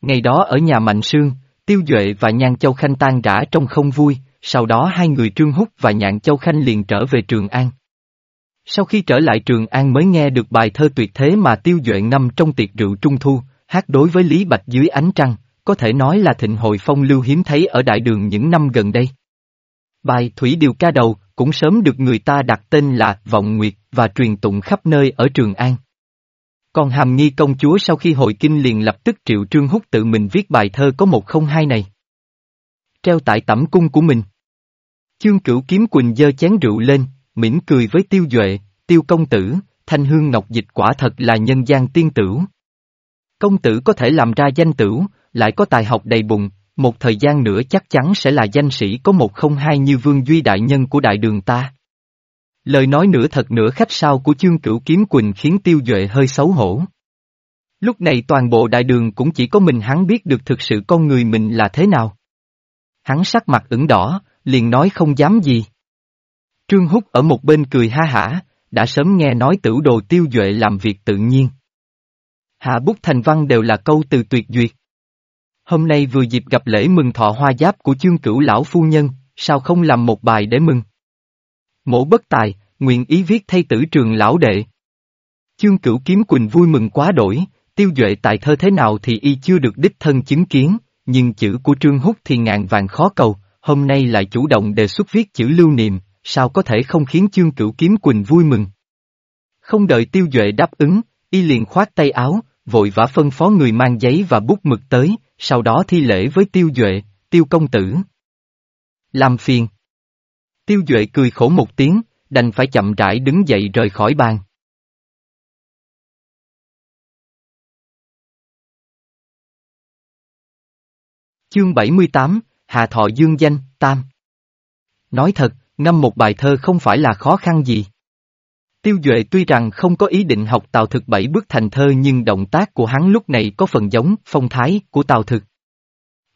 Ngày đó ở nhà Mạnh Sương, Tiêu Duệ và Nhan Châu Khanh tan rã trong không vui, sau đó hai người Trương Húc và Nhạn Châu Khanh liền trở về Trường An. Sau khi trở lại Trường An mới nghe được bài thơ tuyệt thế mà Tiêu Duệ ngâm trong tiệc rượu Trung Thu, hát đối với Lý Bạch dưới ánh trăng, có thể nói là thịnh hội phong lưu hiếm thấy ở đại đường những năm gần đây. Bài Thủy Điều ca đầu cũng sớm được người ta đặt tên là Vọng Nguyệt và truyền tụng khắp nơi ở Trường An. Còn hàm nghi công chúa sau khi hội kinh liền lập tức triệu trương hút tự mình viết bài thơ có một không hai này. Treo tại tẩm cung của mình. Chương cửu kiếm quỳnh dơ chén rượu lên, mỉm cười với tiêu duệ, tiêu công tử, thanh hương ngọc dịch quả thật là nhân gian tiên tử. Công tử có thể làm ra danh tử, lại có tài học đầy bụng, một thời gian nữa chắc chắn sẽ là danh sĩ có một không hai như vương duy đại nhân của đại đường ta. Lời nói nửa thật nửa khách sao của chương cửu kiếm quỳnh khiến tiêu duệ hơi xấu hổ. Lúc này toàn bộ đại đường cũng chỉ có mình hắn biết được thực sự con người mình là thế nào. Hắn sắc mặt ửng đỏ, liền nói không dám gì. Trương Húc ở một bên cười ha hả, đã sớm nghe nói tử đồ tiêu duệ làm việc tự nhiên. Hạ bút thành văn đều là câu từ tuyệt duyệt. Hôm nay vừa dịp gặp lễ mừng thọ hoa giáp của chương cửu lão phu nhân, sao không làm một bài để mừng? Mổ bất tài, nguyện ý viết thay tử trường lão đệ. Chương cửu kiếm quỳnh vui mừng quá đổi, tiêu duệ tại thơ thế nào thì y chưa được đích thân chứng kiến, nhưng chữ của Trương Húc thì ngàn vàng khó cầu, hôm nay lại chủ động đề xuất viết chữ lưu niệm, sao có thể không khiến chương cửu kiếm quỳnh vui mừng. Không đợi tiêu duệ đáp ứng, y liền khoát tay áo, vội vã phân phó người mang giấy và bút mực tới, sau đó thi lễ với tiêu duệ, tiêu công tử. Làm phiền. Tiêu duệ cười khổ một tiếng, đành phải chậm rãi đứng dậy rời khỏi bàn. Chương 78, Hà Thọ Dương Danh, Tam Nói thật, ngâm một bài thơ không phải là khó khăn gì. Tiêu Duệ tuy rằng không có ý định học Tào Thực bảy bước thành thơ nhưng động tác của hắn lúc này có phần giống phong thái của Tào Thực.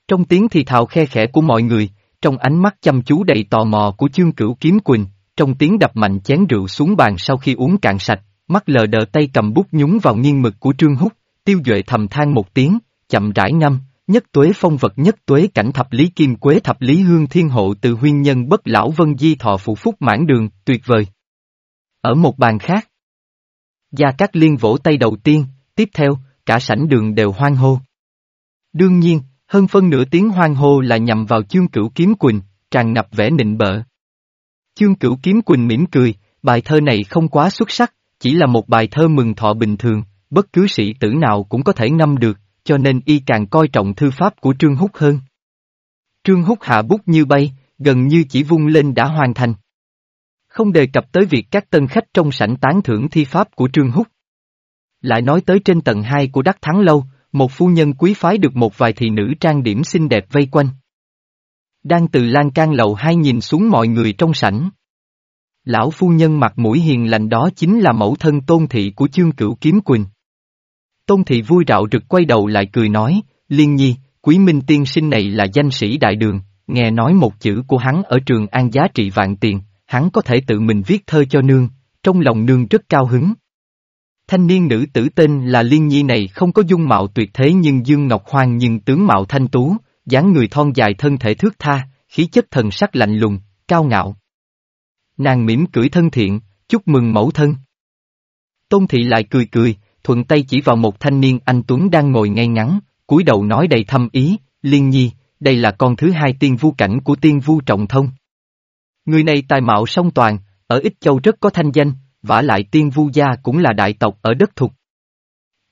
Trong tiếng thì thào khe khẽ của mọi người, trong ánh mắt chăm chú đầy tò mò của chương cửu kiếm quỳnh, trong tiếng đập mạnh chén rượu xuống bàn sau khi uống cạn sạch, mắt lờ đờ tay cầm bút nhúng vào nghiêng mực của Trương Húc, tiêu duệ thầm than một tiếng, chậm rãi ngâm, nhất tuế phong vật nhất tuế cảnh thập lý kim quế thập lý hương thiên hộ từ huyên nhân bất lão vân di thọ phụ phúc mãn đường, tuyệt vời. Ở một bàn khác, Gia Cát Liên vỗ tay đầu tiên, tiếp theo, cả sảnh đường đều hoan hô. Đương nhiên, hơn phân nửa tiếng hoang hô là nhằm vào chương cửu kiếm quỳnh, tràn ngập vẻ nịnh bợ. Chương cửu kiếm quỳnh mỉm cười, bài thơ này không quá xuất sắc, chỉ là một bài thơ mừng thọ bình thường, bất cứ sĩ tử nào cũng có thể ngâm được, cho nên y càng coi trọng thư pháp của Trương Húc hơn. Trương Húc hạ bút như bay, gần như chỉ vung lên đã hoàn thành. Không đề cập tới việc các tân khách trong sảnh tán thưởng thi pháp của Trương Húc. Lại nói tới trên tầng 2 của Đắc Thắng Lâu, một phu nhân quý phái được một vài thị nữ trang điểm xinh đẹp vây quanh. Đang từ lan can lầu hai nhìn xuống mọi người trong sảnh. Lão phu nhân mặt mũi hiền lành đó chính là mẫu thân tôn thị của chương cửu kiếm quỳnh. Tôn thị vui rạo rực quay đầu lại cười nói, Liên Nhi, quý minh tiên sinh này là danh sĩ đại đường, nghe nói một chữ của hắn ở trường an giá trị vạn tiền, hắn có thể tự mình viết thơ cho nương, trong lòng nương rất cao hứng. Thanh niên nữ tử tên là Liên Nhi này không có dung mạo tuyệt thế nhưng Dương Ngọc Hoàng nhưng tướng mạo thanh tú, dáng người thon dài thân thể thước tha, khí chất thần sắc lạnh lùng, cao ngạo. Nàng mỉm cười thân thiện, chúc mừng mẫu thân. Tôn thị lại cười cười, thuận tay chỉ vào một thanh niên anh Tuấn đang ngồi ngay ngắn, cúi đầu nói đầy thâm ý, Liên Nhi, đây là con thứ hai tiên vu cảnh của tiên vu trọng thông. Người này tài mạo song toàn, ở Ích Châu rất có thanh danh, vả lại tiên vu gia cũng là đại tộc ở đất thục.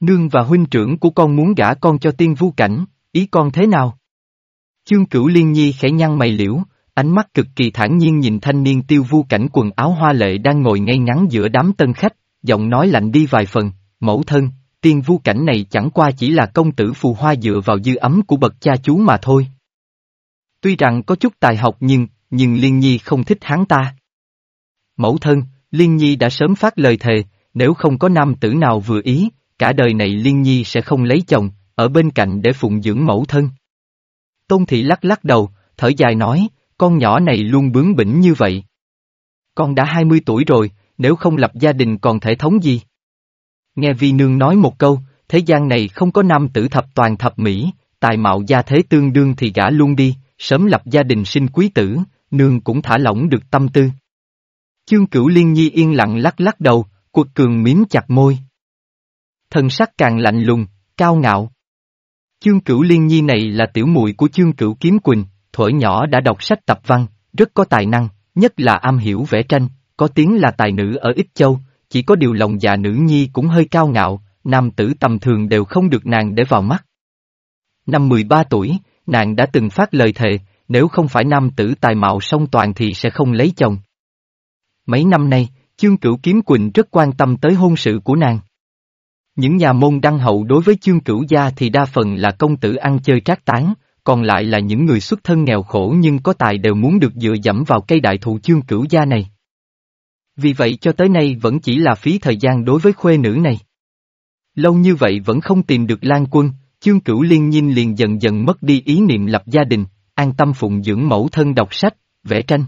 Nương và huynh trưởng của con muốn gả con cho tiên vu cảnh, ý con thế nào? Chương cửu liên nhi khẽ nhăn mày liễu, ánh mắt cực kỳ thản nhiên nhìn thanh niên tiêu vu cảnh quần áo hoa lệ đang ngồi ngay ngắn giữa đám tân khách, giọng nói lạnh đi vài phần, mẫu thân, tiên vu cảnh này chẳng qua chỉ là công tử phù hoa dựa vào dư ấm của bậc cha chú mà thôi. Tuy rằng có chút tài học nhưng, nhưng Liên Nhi không thích hắn ta. Mẫu thân, Liên Nhi đã sớm phát lời thề, nếu không có nam tử nào vừa ý, cả đời này Liên Nhi sẽ không lấy chồng, ở bên cạnh để phụng dưỡng mẫu thân. Tôn Thị lắc lắc đầu, thở dài nói, con nhỏ này luôn bướng bỉnh như vậy. Con đã 20 tuổi rồi, nếu không lập gia đình còn thể thống gì? Nghe Vi Nương nói một câu, thế gian này không có nam tử thập toàn thập mỹ, tài mạo gia thế tương đương thì gã luôn đi, sớm lập gia đình sinh quý tử, Nương cũng thả lỏng được tâm tư. Chương cửu liên nhi yên lặng lắc lắc đầu, cuột cường miếm chặt môi. Thần sắc càng lạnh lùng, cao ngạo. Chương cửu liên nhi này là tiểu muội của chương cửu kiếm quỳnh, thuở nhỏ đã đọc sách tập văn, rất có tài năng, nhất là am hiểu vẽ tranh, có tiếng là tài nữ ở Ích Châu, chỉ có điều lòng già nữ nhi cũng hơi cao ngạo, nam tử tầm thường đều không được nàng để vào mắt. Năm 13 tuổi, nàng đã từng phát lời thề, nếu không phải nam tử tài mạo song toàn thì sẽ không lấy chồng. Mấy năm nay, chương cửu kiếm quỳnh rất quan tâm tới hôn sự của nàng. Những nhà môn đăng hậu đối với chương cửu gia thì đa phần là công tử ăn chơi trác tán, còn lại là những người xuất thân nghèo khổ nhưng có tài đều muốn được dựa dẫm vào cây đại thụ chương cửu gia này. Vì vậy cho tới nay vẫn chỉ là phí thời gian đối với khuê nữ này. Lâu như vậy vẫn không tìm được Lan Quân, chương cửu liên nhiên liền dần dần mất đi ý niệm lập gia đình, an tâm phụng dưỡng mẫu thân đọc sách, vẽ tranh.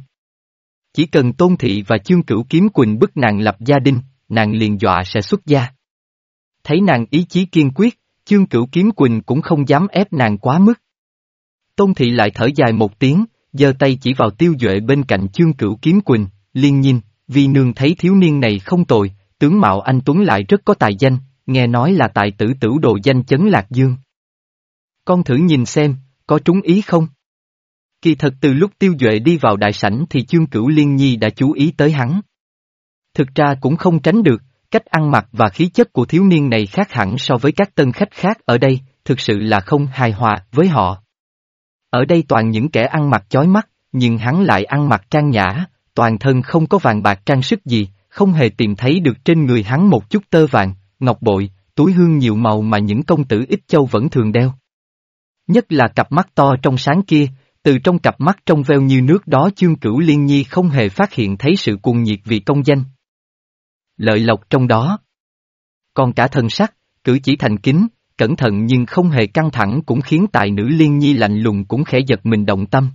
Chỉ cần tôn thị và chương cửu kiếm quỳnh bức nàng lập gia đình, nàng liền dọa sẽ xuất gia. Thấy nàng ý chí kiên quyết, chương cửu kiếm quỳnh cũng không dám ép nàng quá mức. Tôn thị lại thở dài một tiếng, giơ tay chỉ vào tiêu duệ bên cạnh chương cửu kiếm quỳnh, liên nhìn, vì nương thấy thiếu niên này không tồi, tướng mạo anh Tuấn lại rất có tài danh, nghe nói là tài tử tử đồ danh chấn lạc dương. Con thử nhìn xem, có trúng ý không? Kỳ thật từ lúc tiêu duệ đi vào đại sảnh thì chương cửu liên nhi đã chú ý tới hắn. Thực ra cũng không tránh được, cách ăn mặc và khí chất của thiếu niên này khác hẳn so với các tân khách khác ở đây, thực sự là không hài hòa với họ. Ở đây toàn những kẻ ăn mặc chói mắt, nhưng hắn lại ăn mặc trang nhã, toàn thân không có vàng bạc trang sức gì, không hề tìm thấy được trên người hắn một chút tơ vàng, ngọc bội, túi hương nhiều màu mà những công tử ít châu vẫn thường đeo. Nhất là cặp mắt to trong sáng kia, từ trong cặp mắt trong veo như nước đó chương cửu liên nhi không hề phát hiện thấy sự cuồng nhiệt vì công danh. Lợi lộc trong đó. Còn cả thần sắc, cử chỉ thành kính, cẩn thận nhưng không hề căng thẳng cũng khiến tài nữ liên nhi lạnh lùng cũng khẽ giật mình động tâm.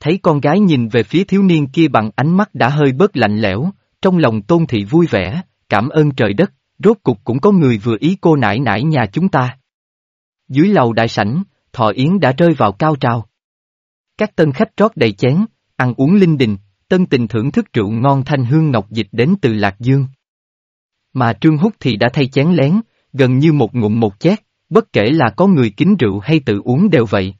Thấy con gái nhìn về phía thiếu niên kia bằng ánh mắt đã hơi bớt lạnh lẽo, trong lòng tôn thị vui vẻ, cảm ơn trời đất, rốt cục cũng có người vừa ý cô nải nải nhà chúng ta. Dưới lầu đại sảnh, thọ yến đã rơi vào cao trào. Các tân khách trót đầy chén, ăn uống linh đình, tân tình thưởng thức rượu ngon thanh hương ngọc dịch đến từ Lạc Dương. Mà Trương Húc thì đã thay chén lén, gần như một ngụm một chét, bất kể là có người kính rượu hay tự uống đều vậy.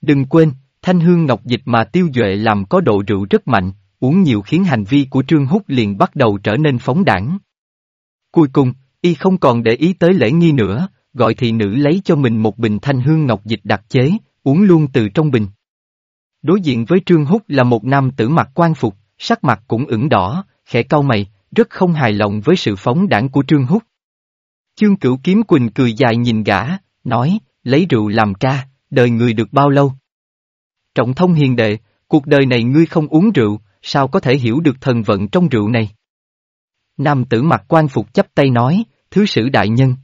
Đừng quên, thanh hương ngọc dịch mà tiêu duệ làm có độ rượu rất mạnh, uống nhiều khiến hành vi của Trương Húc liền bắt đầu trở nên phóng đảng. Cuối cùng, y không còn để ý tới lễ nghi nữa, gọi thị nữ lấy cho mình một bình thanh hương ngọc dịch đặc chế, uống luôn từ trong bình. Đối diện với Trương Húc là một nam tử mặc quan phục, sắc mặt cũng ửng đỏ, khẽ cau mày, rất không hài lòng với sự phóng đảng của Trương Húc. Chương cửu kiếm quỳnh cười dài nhìn gã, nói, lấy rượu làm ca, đời người được bao lâu? Trọng thông hiền đệ, cuộc đời này ngươi không uống rượu, sao có thể hiểu được thần vận trong rượu này? Nam tử mặc quan phục chấp tay nói, thứ sử đại nhân.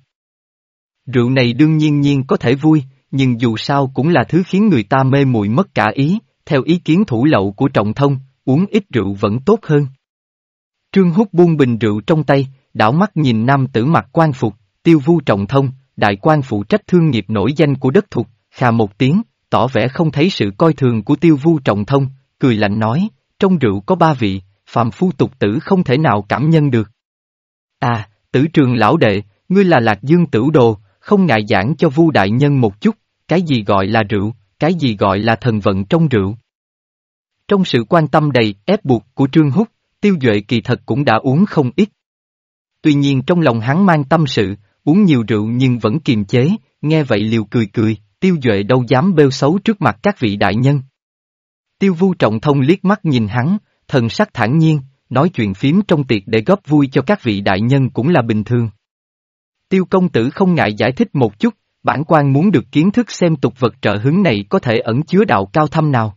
Rượu này đương nhiên nhiên có thể vui, nhưng dù sao cũng là thứ khiến người ta mê muội mất cả ý, theo ý kiến thủ lậu của trọng thông, uống ít rượu vẫn tốt hơn. Trương Húc buông bình rượu trong tay, đảo mắt nhìn nam tử mặt quan phục, tiêu vu trọng thông, đại quan phụ trách thương nghiệp nổi danh của đất thục, khà một tiếng, tỏ vẻ không thấy sự coi thường của tiêu vu trọng thông, cười lạnh nói, trong rượu có ba vị, phàm phu tục tử không thể nào cảm nhân được. À, tử trường lão đệ, ngươi là lạc dương tử đồ, không ngại giảng cho vu đại nhân một chút, cái gì gọi là rượu, cái gì gọi là thần vận trong rượu. Trong sự quan tâm đầy ép buộc của Trương Húc, Tiêu Duệ kỳ thật cũng đã uống không ít. Tuy nhiên trong lòng hắn mang tâm sự, uống nhiều rượu nhưng vẫn kiềm chế, nghe vậy liều cười cười, Tiêu Duệ đâu dám bêu xấu trước mặt các vị đại nhân. Tiêu Vu trọng thông liếc mắt nhìn hắn, thần sắc thản nhiên, nói chuyện phím trong tiệc để góp vui cho các vị đại nhân cũng là bình thường. Tiêu công tử không ngại giải thích một chút, bản quan muốn được kiến thức xem tục vật trợ hứng này có thể ẩn chứa đạo cao thâm nào.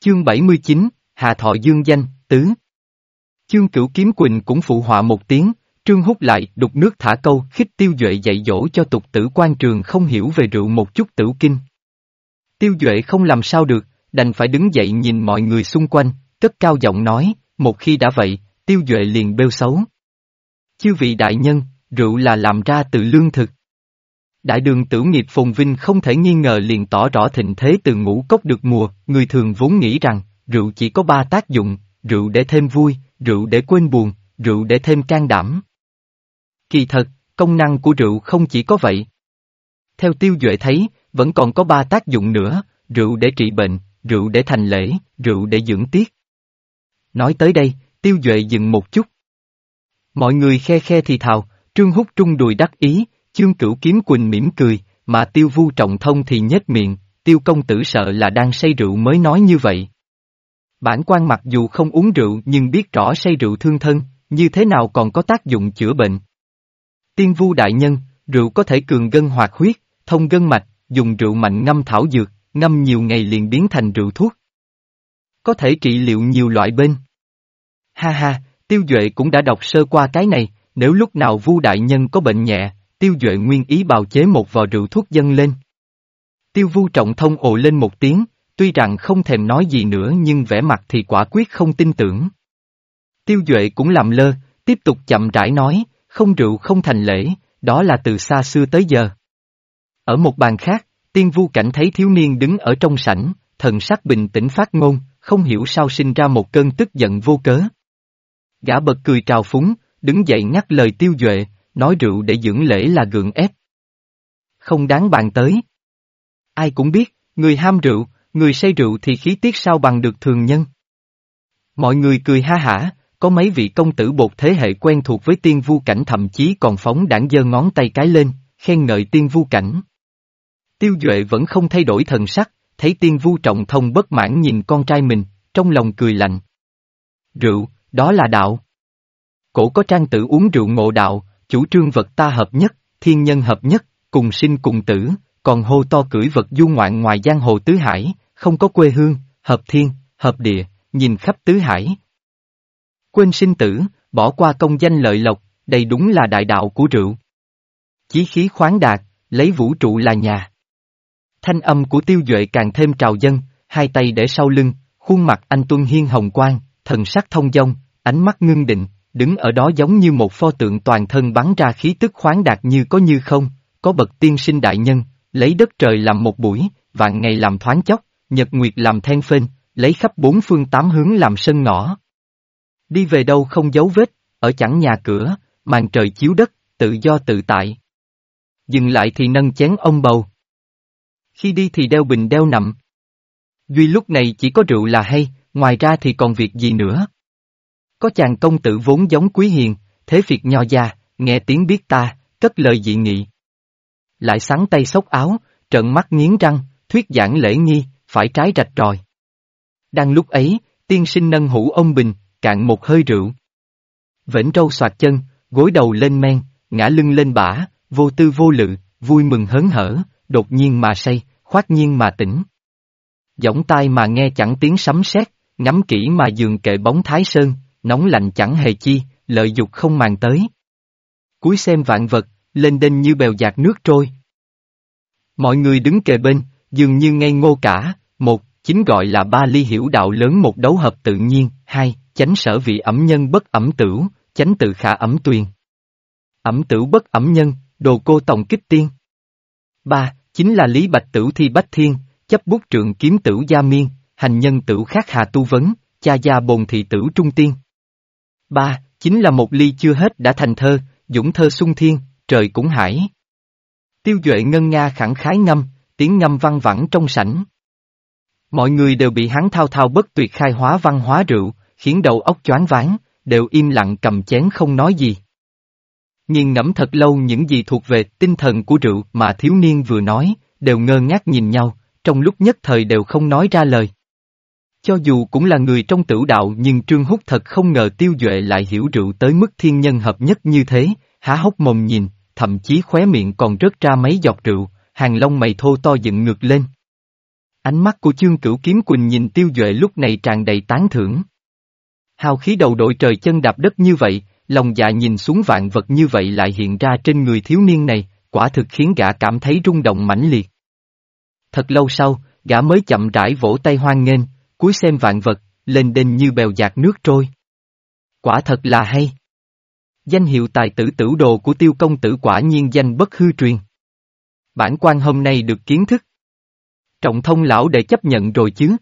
Chương 79, Hà Thọ Dương Danh, Tứ Chương Cửu Kiếm Quỳnh cũng phụ họa một tiếng, Trương hút lại, đục nước thả câu, khích tiêu duệ dạy dỗ cho tục tử quan trường không hiểu về rượu một chút tử kinh. Tiêu duệ không làm sao được, đành phải đứng dậy nhìn mọi người xung quanh, cất cao giọng nói, một khi đã vậy, tiêu duệ liền bêu xấu. Chư vị đại nhân, rượu là làm ra từ lương thực. Đại đường tử nghiệp phồn vinh không thể nghi ngờ liền tỏ rõ thịnh thế từ ngũ cốc được mùa, người thường vốn nghĩ rằng, rượu chỉ có ba tác dụng, rượu để thêm vui, rượu để quên buồn, rượu để thêm can đảm. Kỳ thật, công năng của rượu không chỉ có vậy. Theo tiêu duệ thấy, vẫn còn có ba tác dụng nữa, rượu để trị bệnh, rượu để thành lễ, rượu để dưỡng tiết. Nói tới đây, tiêu duệ dừng một chút. Mọi người khe khe thì thào, trương Húc trung đùi đắc ý, chương cửu kiếm quỳnh mỉm cười, mà tiêu vu trọng thông thì nhếch miệng, tiêu công tử sợ là đang say rượu mới nói như vậy. Bản quan mặc dù không uống rượu nhưng biết rõ say rượu thương thân, như thế nào còn có tác dụng chữa bệnh. Tiên vu đại nhân, rượu có thể cường gân hoạt huyết, thông gân mạch, dùng rượu mạnh ngâm thảo dược, ngâm nhiều ngày liền biến thành rượu thuốc. Có thể trị liệu nhiều loại bên. Ha ha, tiêu duệ cũng đã đọc sơ qua cái này, nếu lúc nào vu đại nhân có bệnh nhẹ, tiêu duệ nguyên ý bào chế một vò rượu thuốc dâng lên. Tiêu vu trọng thông ồ lên một tiếng, tuy rằng không thèm nói gì nữa nhưng vẻ mặt thì quả quyết không tin tưởng. Tiêu duệ cũng làm lơ, tiếp tục chậm rãi nói, không rượu không thành lễ, đó là từ xa xưa tới giờ. Ở một bàn khác, tiên vu cảnh thấy thiếu niên đứng ở trong sảnh, thần sắc bình tĩnh phát ngôn, không hiểu sao sinh ra một cơn tức giận vô cớ. Gã bật cười trào phúng, đứng dậy nhắc lời tiêu duệ, nói rượu để dưỡng lễ là gượng ép. Không đáng bàn tới. Ai cũng biết, người ham rượu, người say rượu thì khí tiết sao bằng được thường nhân. Mọi người cười ha hả, có mấy vị công tử bột thế hệ quen thuộc với tiên vu cảnh thậm chí còn phóng đảng giơ ngón tay cái lên, khen ngợi tiên vu cảnh. Tiêu Duệ vẫn không thay đổi thần sắc, thấy tiên vu trọng thông bất mãn nhìn con trai mình, trong lòng cười lạnh. Rượu, đó là đạo. Cổ có trang tử uống rượu ngộ đạo, chủ trương vật ta hợp nhất, thiên nhân hợp nhất, cùng sinh cùng tử, còn hô to cưỡi vật du ngoạn ngoài giang hồ tứ hải, không có quê hương, hợp thiên, hợp địa, nhìn khắp tứ hải, Quên sinh tử, bỏ qua công danh lợi lộc, đây đúng là đại đạo của rượu. Chí khí khoáng đạt, lấy vũ trụ là nhà. Thanh âm của tiêu duệ càng thêm trào dân, hai tay để sau lưng, khuôn mặt anh tuân hiên hồng quang, thần sắc thông dong, ánh mắt ngưng định, đứng ở đó giống như một pho tượng toàn thân bắn ra khí tức khoáng đạt như có như không, có bậc tiên sinh đại nhân, lấy đất trời làm một buổi, vạn ngày làm thoáng chốc, nhật nguyệt làm then phên, lấy khắp bốn phương tám hướng làm sân ngõ. Đi về đâu không dấu vết, ở chẳng nhà cửa, màn trời chiếu đất, tự do tự tại. Dừng lại thì nâng chén ông bầu. Khi đi thì đeo bình đeo nậm. Duy lúc này chỉ có rượu là hay, ngoài ra thì còn việc gì nữa. Có chàng công tử vốn giống quý hiền, thế việc nho gia, nghe tiếng biết ta, cất lời dị nghị. Lại sáng tay xốc áo, trợn mắt nghiến răng, thuyết giảng lễ nghi, phải trái rạch ròi. Đang lúc ấy, tiên sinh nâng hũ ông bình, cạn một hơi rượu. Vĩnh trâu soạt chân, gối đầu lên men, ngã lưng lên bả, vô tư vô lự, vui mừng hớn hở, đột nhiên mà say, khoát nhiên mà tỉnh. Giọng tai mà nghe chẳng tiếng sấm sét, ngắm kỹ mà giường kệ bóng thái sơn, nóng lạnh chẳng hề chi, lợi dục không màng tới. Cuối xem vạn vật, lên đênh như bèo dạt nước trôi. Mọi người đứng kề bên, dường như ngây ngô cả, một, chính gọi là ba ly hiểu đạo lớn một đấu hợp tự nhiên, hai, chánh sở vị ẩm nhân bất ẩm tửu, chánh tự khả ẩm tuyền. Ẩm tửu bất ẩm nhân, đồ cô tòng kích tiên. ba, chính là lý bạch tửu thi bách thiên, chấp bút trượng kiếm tửu gia miên, hành nhân tử khác hà tu vấn, cha gia bồn thị tử trung tiên. ba, chính là một ly chưa hết đã thành thơ, dũng thơ sung thiên, trời cũng hải. Tiêu Duệ ngân nga khẳng khái ngâm, tiếng ngâm văng vẳng trong sảnh. Mọi người đều bị hắn thao thao bất tuyệt khai hóa văn hóa rượu, khiến đầu óc choáng váng, đều im lặng cầm chén không nói gì. Nghiền ngẫm thật lâu những gì thuộc về tinh thần của rượu mà thiếu niên vừa nói, đều ngơ ngác nhìn nhau, trong lúc nhất thời đều không nói ra lời. Cho dù cũng là người trong tử đạo nhưng Trương Húc thật không ngờ Tiêu Duệ lại hiểu rượu tới mức thiên nhân hợp nhất như thế, há hốc mồm nhìn, thậm chí khóe miệng còn rớt ra mấy giọt rượu, hàng lông mày thô to dựng ngược lên. Ánh mắt của chương cửu kiếm quỳnh nhìn Tiêu Duệ lúc này tràn đầy tán thưởng. Hào khí đầu đội trời chân đạp đất như vậy, lòng dạ nhìn xuống vạn vật như vậy lại hiện ra trên người thiếu niên này, quả thực khiến gã cảm thấy rung động mãnh liệt. Thật lâu sau, gã mới chậm rãi vỗ tay hoan nghênh, cuối xem vạn vật, lên đên như bèo dạt nước trôi. Quả thật là hay. Danh hiệu tài tử tử đồ của tiêu công tử quả nhiên danh bất hư truyền. Bản quan hôm nay được kiến thức. Trọng thông lão để chấp nhận rồi chứ.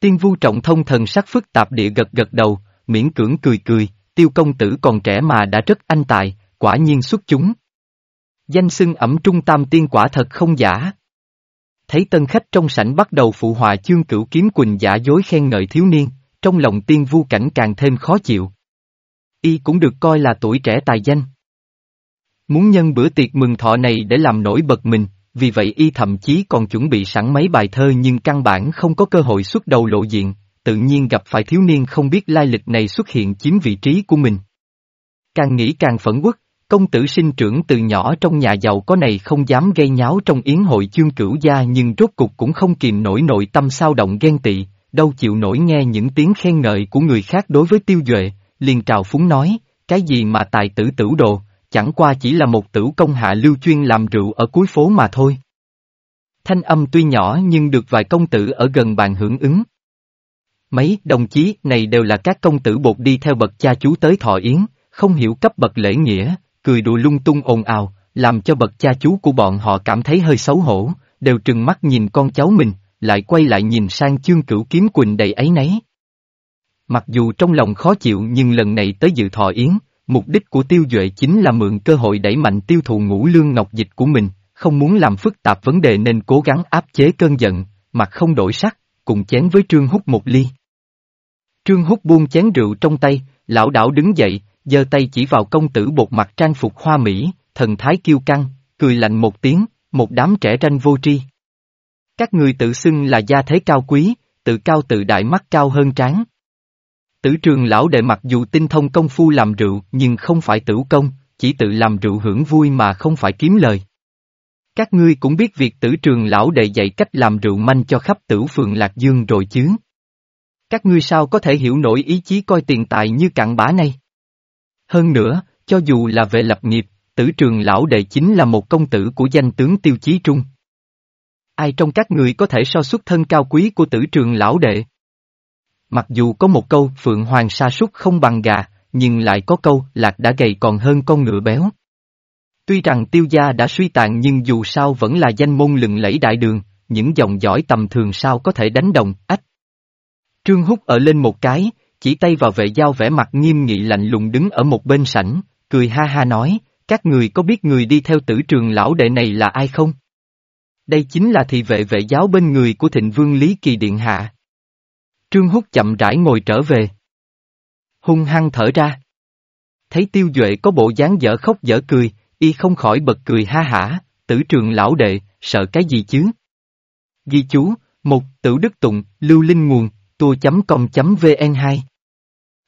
Tiên vu trọng thông thần sắc phức tạp địa gật gật đầu, miễn cưỡng cười cười, tiêu công tử còn trẻ mà đã rất anh tài, quả nhiên xuất chúng. Danh xưng ẩm trung tam tiên quả thật không giả. Thấy tân khách trong sảnh bắt đầu phụ họa chương cửu kiếm quỳnh giả dối khen ngợi thiếu niên, trong lòng tiên vu cảnh càng thêm khó chịu. Y cũng được coi là tuổi trẻ tài danh. Muốn nhân bữa tiệc mừng thọ này để làm nổi bật mình, vì vậy y thậm chí còn chuẩn bị sẵn mấy bài thơ nhưng căn bản không có cơ hội xuất đầu lộ diện, tự nhiên gặp phải thiếu niên không biết lai lịch này xuất hiện chiếm vị trí của mình. Càng nghĩ càng phẫn quốc, công tử sinh trưởng từ nhỏ trong nhà giàu có này không dám gây nháo trong yến hội chương cửu gia nhưng rốt cục cũng không kìm nổi nội tâm sao động ghen tị, đâu chịu nổi nghe những tiếng khen ngợi của người khác đối với tiêu duệ, liền trào phúng nói, cái gì mà tài tử tử đồ, chẳng qua chỉ là một tử công hạ lưu chuyên làm rượu ở cuối phố mà thôi. Thanh âm tuy nhỏ nhưng được vài công tử ở gần bàn hưởng ứng. Mấy đồng chí này đều là các công tử bột đi theo bậc cha chú tới thọ yến, không hiểu cấp bậc lễ nghĩa, cười đùa lung tung ồn ào, làm cho bậc cha chú của bọn họ cảm thấy hơi xấu hổ, đều trừng mắt nhìn con cháu mình, lại quay lại nhìn sang chương cửu kiếm quỳnh đầy ấy nấy. Mặc dù trong lòng khó chịu nhưng lần này tới dự thọ yến, mục đích của tiêu duệ chính là mượn cơ hội đẩy mạnh tiêu thụ ngũ lương ngọc dịch của mình, không muốn làm phức tạp vấn đề nên cố gắng áp chế cơn giận, mặt không đổi sắc, cùng chén với Trương Húc một ly. Trương Húc buông chén rượu trong tay, lão đảo đứng dậy, giơ tay chỉ vào công tử bột mặt trang phục hoa mỹ, thần thái kiêu căng, cười lạnh một tiếng, một đám trẻ tranh vô tri. Các người tự xưng là gia thế cao quý, tự cao tự đại mắt cao hơn tráng. Tử trường lão đệ mặc dù tinh thông công phu làm rượu nhưng không phải tử công, chỉ tự làm rượu hưởng vui mà không phải kiếm lời. Các ngươi cũng biết việc tử trường lão đệ dạy cách làm rượu manh cho khắp tử phường Lạc Dương rồi chứ. Các ngươi sao có thể hiểu nổi ý chí coi tiền tài như cặn bã này? Hơn nữa, cho dù là về lập nghiệp, tử trường lão đệ chính là một công tử của danh tướng tiêu chí trung. Ai trong các người có thể so xuất thân cao quý của tử trường lão đệ? Mặc dù có một câu phượng hoàng sa súc không bằng gà, nhưng lại có câu lạc đã gầy còn hơn con ngựa béo. Tuy rằng tiêu gia đã suy tàn nhưng dù sao vẫn là danh môn lừng lẫy đại đường, những dòng dõi tầm thường sao có thể đánh đồng, ách. Trương Húc ở lên một cái, chỉ tay vào vệ giao vẻ mặt nghiêm nghị lạnh lùng đứng ở một bên sảnh, cười ha ha nói, các người có biết người đi theo tử trường lão đệ này là ai không? Đây chính là thị vệ vệ giáo bên người của thịnh vương Lý Kỳ Điện Hạ. Trương Húc chậm rãi ngồi trở về. Hung hăng thở ra. Thấy tiêu duệ có bộ dáng dở khóc dở cười, y không khỏi bật cười ha hả, tử trường lão đệ, sợ cái gì chứ? Ghi chú, một Tử Đức Tụng, Lưu Linh Nguồn, tua chấm công chấm vn 2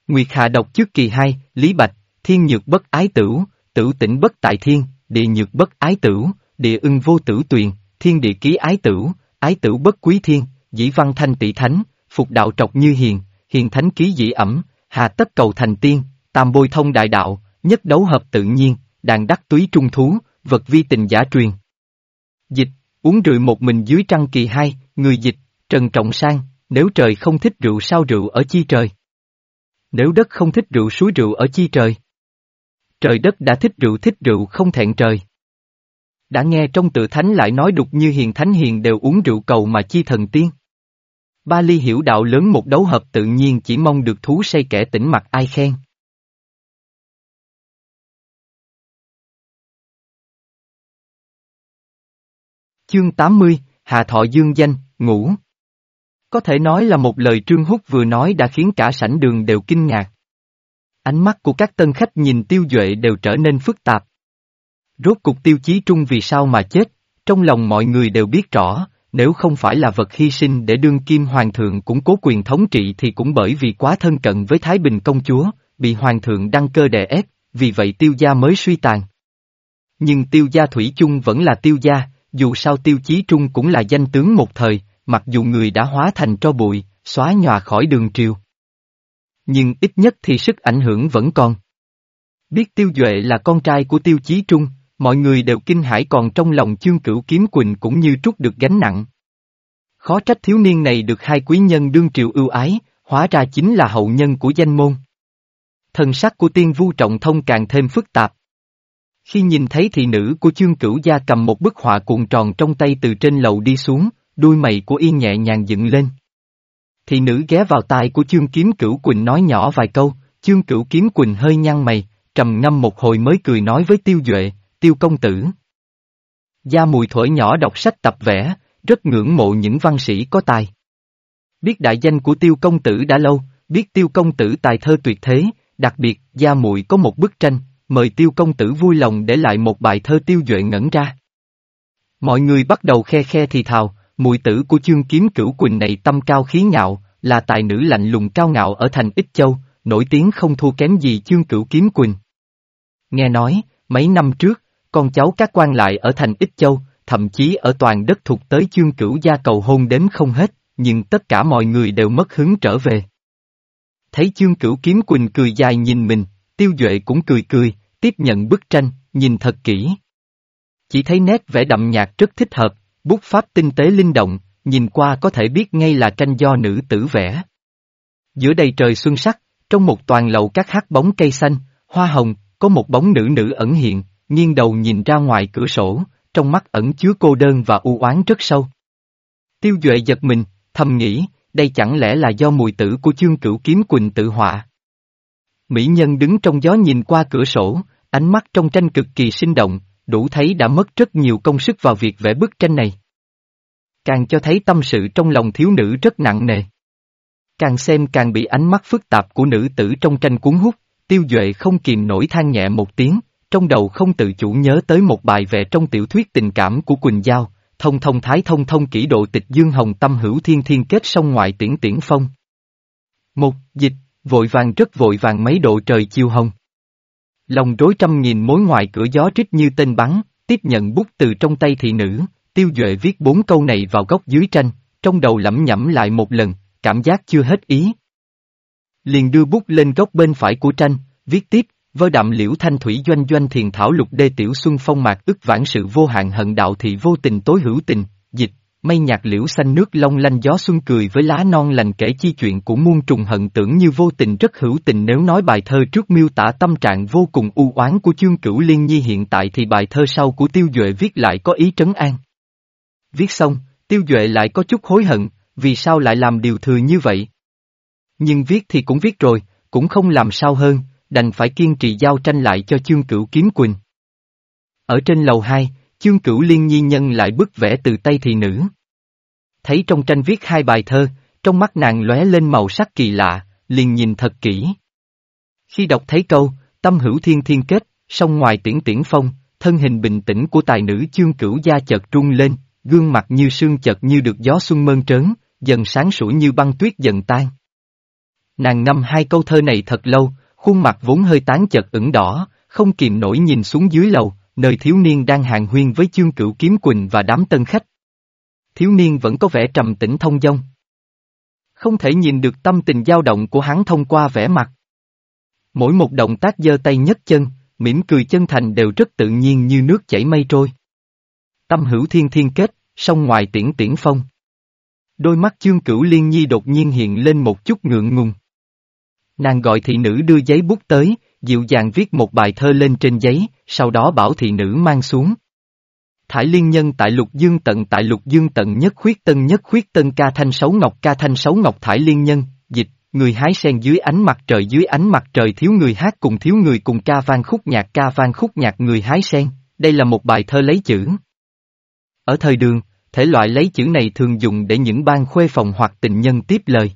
Nguyệt Hạ độc trước kỳ 2, Lý Bạch, thiên nhược bất ái tử, tử tỉnh bất tại thiên, địa nhược bất ái tử, địa ưng vô tử tuyền, thiên địa ký ái tử, ái tử bất quý thiên, dĩ văn thanh tỷ thánh, phục đạo trọc như hiền, hiền thánh ký dĩ ẩm, hà tất cầu thành tiên, tam bôi thông đại đạo, nhất đấu hợp tự nhiên, đàn đắc túy trung thú, vật vi tình giả truyền. Dịch, uống rượu một mình dưới trăng kỳ hai, người dịch, Trần Trọng Sang, nếu trời không thích rượu sao rượu ở chi trời? Nếu đất không thích rượu suối rượu ở chi trời? Trời đất đã thích rượu thích rượu không thẹn trời. Đã nghe trong tự thánh lại nói đục như hiền thánh hiền đều uống rượu cầu mà chi thần tiên. Ba ly hiểu đạo lớn một đấu hợp tự nhiên chỉ mong được thú say kẻ tỉnh mặt ai khen. Chương 80, Hà Thọ Dương Danh, Ngủ có thể nói là một lời Trương Húc vừa nói đã khiến cả sảnh đường đều kinh ngạc. Ánh mắt của các tân khách nhìn tiêu duệ đều trở nên phức tạp. Rốt cục tiêu chí trung vì sao mà chết, trong lòng mọi người đều biết rõ, nếu không phải là vật hy sinh để đương kim hoàng thượng củng cố quyền thống trị thì cũng bởi vì quá thân cận với Thái Bình công chúa, bị hoàng thượng đăng cơ đè ép, vì vậy tiêu gia mới suy tàn. Nhưng tiêu gia thủy chung vẫn là tiêu gia, dù sao tiêu chí trung cũng là danh tướng một thời, mặc dù người đã hóa thành tro bụi, xóa nhòa khỏi đường triều. Nhưng ít nhất thì sức ảnh hưởng vẫn còn. Biết tiêu duệ là con trai của tiêu chí trung, mọi người đều kinh hãi còn trong lòng chương cửu kiếm quỳnh cũng như trút được gánh nặng. Khó trách thiếu niên này được hai quý nhân đương triều ưu ái, hóa ra chính là hậu nhân của danh môn. Thần sắc của tiên vu trọng thông càng thêm phức tạp. Khi nhìn thấy thị nữ của chương cửu gia cầm một bức họa cuộn tròn trong tay từ trên lầu đi xuống, đuôi mày của yên nhẹ nhàng dựng lên. Thị nữ ghé vào tai của chương kiếm cửu quỳnh nói nhỏ vài câu, chương cửu kiếm quỳnh hơi nhăn mày, trầm ngâm một hồi mới cười nói với tiêu duệ, tiêu công tử. Gia mùi thổi nhỏ đọc sách tập vẽ, rất ngưỡng mộ những văn sĩ có tài. Biết đại danh của tiêu công tử đã lâu, biết tiêu công tử tài thơ tuyệt thế, đặc biệt, gia mùi có một bức tranh, mời tiêu công tử vui lòng để lại một bài thơ tiêu duệ ngẩn ra. Mọi người bắt đầu khe khe thì thào, mùi tử của chương kiếm cửu quỳnh này tâm cao khí ngạo, là tài nữ lạnh lùng cao ngạo ở thành Ích Châu, nổi tiếng không thua kém gì chương cửu kiếm quỳnh. Nghe nói, mấy năm trước, con cháu các quan lại ở thành Ích Châu, thậm chí ở toàn đất thuộc tới chương cửu gia cầu hôn đến không hết, nhưng tất cả mọi người đều mất hứng trở về. Thấy chương cửu kiếm quỳnh cười dài nhìn mình, tiêu duệ cũng cười cười, tiếp nhận bức tranh, nhìn thật kỹ. Chỉ thấy nét vẽ đậm nhạt rất thích hợp, bút pháp tinh tế linh động, nhìn qua có thể biết ngay là tranh do nữ tử vẽ. Giữa đầy trời xuân sắc, trong một toàn lầu các hát bóng cây xanh, hoa hồng, có một bóng nữ nữ ẩn hiện, nghiêng đầu nhìn ra ngoài cửa sổ, trong mắt ẩn chứa cô đơn và u oán rất sâu. Tiêu Duệ giật mình, thầm nghĩ, đây chẳng lẽ là do mùi tử của chương cửu kiếm quỳnh tự họa. Mỹ nhân đứng trong gió nhìn qua cửa sổ, ánh mắt trong tranh cực kỳ sinh động, đủ thấy đã mất rất nhiều công sức vào việc vẽ bức tranh này. Càng cho thấy tâm sự trong lòng thiếu nữ rất nặng nề. Càng xem càng bị ánh mắt phức tạp của nữ tử trong tranh cuốn hút, tiêu duệ không kìm nổi than nhẹ một tiếng, trong đầu không tự chủ nhớ tới một bài vẽ trong tiểu thuyết tình cảm của Quỳnh Giao, thông thông thái thông thông kỹ độ tịch dương hồng tâm hữu thiên thiên kết sông ngoại tiễn tiễn phong. Một, dịch, vội vàng rất vội vàng mấy độ trời chiêu hồng. Lòng rối trăm nghìn mối ngoài cửa gió rít như tên bắn, tiếp nhận bút từ trong tay thị nữ, tiêu duệ viết bốn câu này vào góc dưới tranh, trong đầu lẩm nhẩm lại một lần, cảm giác chưa hết ý. Liền đưa bút lên góc bên phải của tranh, viết tiếp, Vơ đạm liễu thanh thủy doanh doanh thiền thảo lục đê tiểu xuân phong mạc ức vãn sự vô hạn hận đạo thị vô tình tối hữu tình, dịch, mây nhạt liễu xanh nước long lanh gió xuân cười với lá non lành kể chi chuyện của muôn trùng hận tưởng như vô tình rất hữu tình nếu nói bài thơ trước miêu tả tâm trạng vô cùng u oán của chương cửu liên nhi hiện tại thì bài thơ sau của tiêu duệ viết lại có ý trấn an. Viết xong, tiêu duệ lại có chút hối hận, vì sao lại làm điều thừa như vậy? Nhưng viết thì cũng viết rồi, cũng không làm sao hơn, đành phải kiên trì giao tranh lại cho chương cửu kiếm quỳnh. Ở trên lầu 2, chương cửu liên nhi nhân lại bức vẽ từ tay thị nữ. Thấy trong tranh viết hai bài thơ, trong mắt nàng lóe lên màu sắc kỳ lạ, liền nhìn thật kỹ. Khi đọc thấy câu, tâm hữu thiên thiên kết, song ngoài tiễn tiễn phong, thân hình bình tĩnh của tài nữ chương cửu gia chợt trung lên, gương mặt như sương chợt như được gió xuân mơn trớn, dần sáng sủa như băng tuyết dần tan. Nàng ngâm hai câu thơ này thật lâu, Khuôn mặt vốn hơi tán chợt ửng đỏ, không kìm nổi nhìn xuống dưới lầu, nơi thiếu niên đang hàng huyên với chương cửu kiếm quỳnh và đám tân khách. Thiếu niên vẫn có vẻ trầm tĩnh thông dong. Không thể nhìn được tâm tình dao động của hắn thông qua vẻ mặt. Mỗi một động tác giơ tay nhấc chân, mỉm cười chân thành đều rất tự nhiên như nước chảy mây trôi. Tâm hữu thiên thiên kết, song ngoài tiễn tiễn phong. Đôi mắt chương cửu liên nhi đột nhiên hiện lên một chút ngượng ngùng. Nàng gọi thị nữ đưa giấy bút tới, dịu dàng viết một bài thơ lên trên giấy, sau đó bảo thị nữ mang xuống. Thải liên nhân tại lục dương tận tại lục dương tận nhất khuyết tân nhất khuyết tân ca thanh sáu ngọc ca thanh sáu ngọc thải liên nhân, dịch, người hái sen dưới ánh mặt trời dưới ánh mặt trời thiếu người hát cùng thiếu người cùng ca vang khúc nhạc ca vang khúc nhạc người hái sen, đây là một bài thơ lấy chữ. Ở thời đường, thể loại lấy chữ này thường dùng để những ban khuê phòng hoặc tình nhân tiếp lời.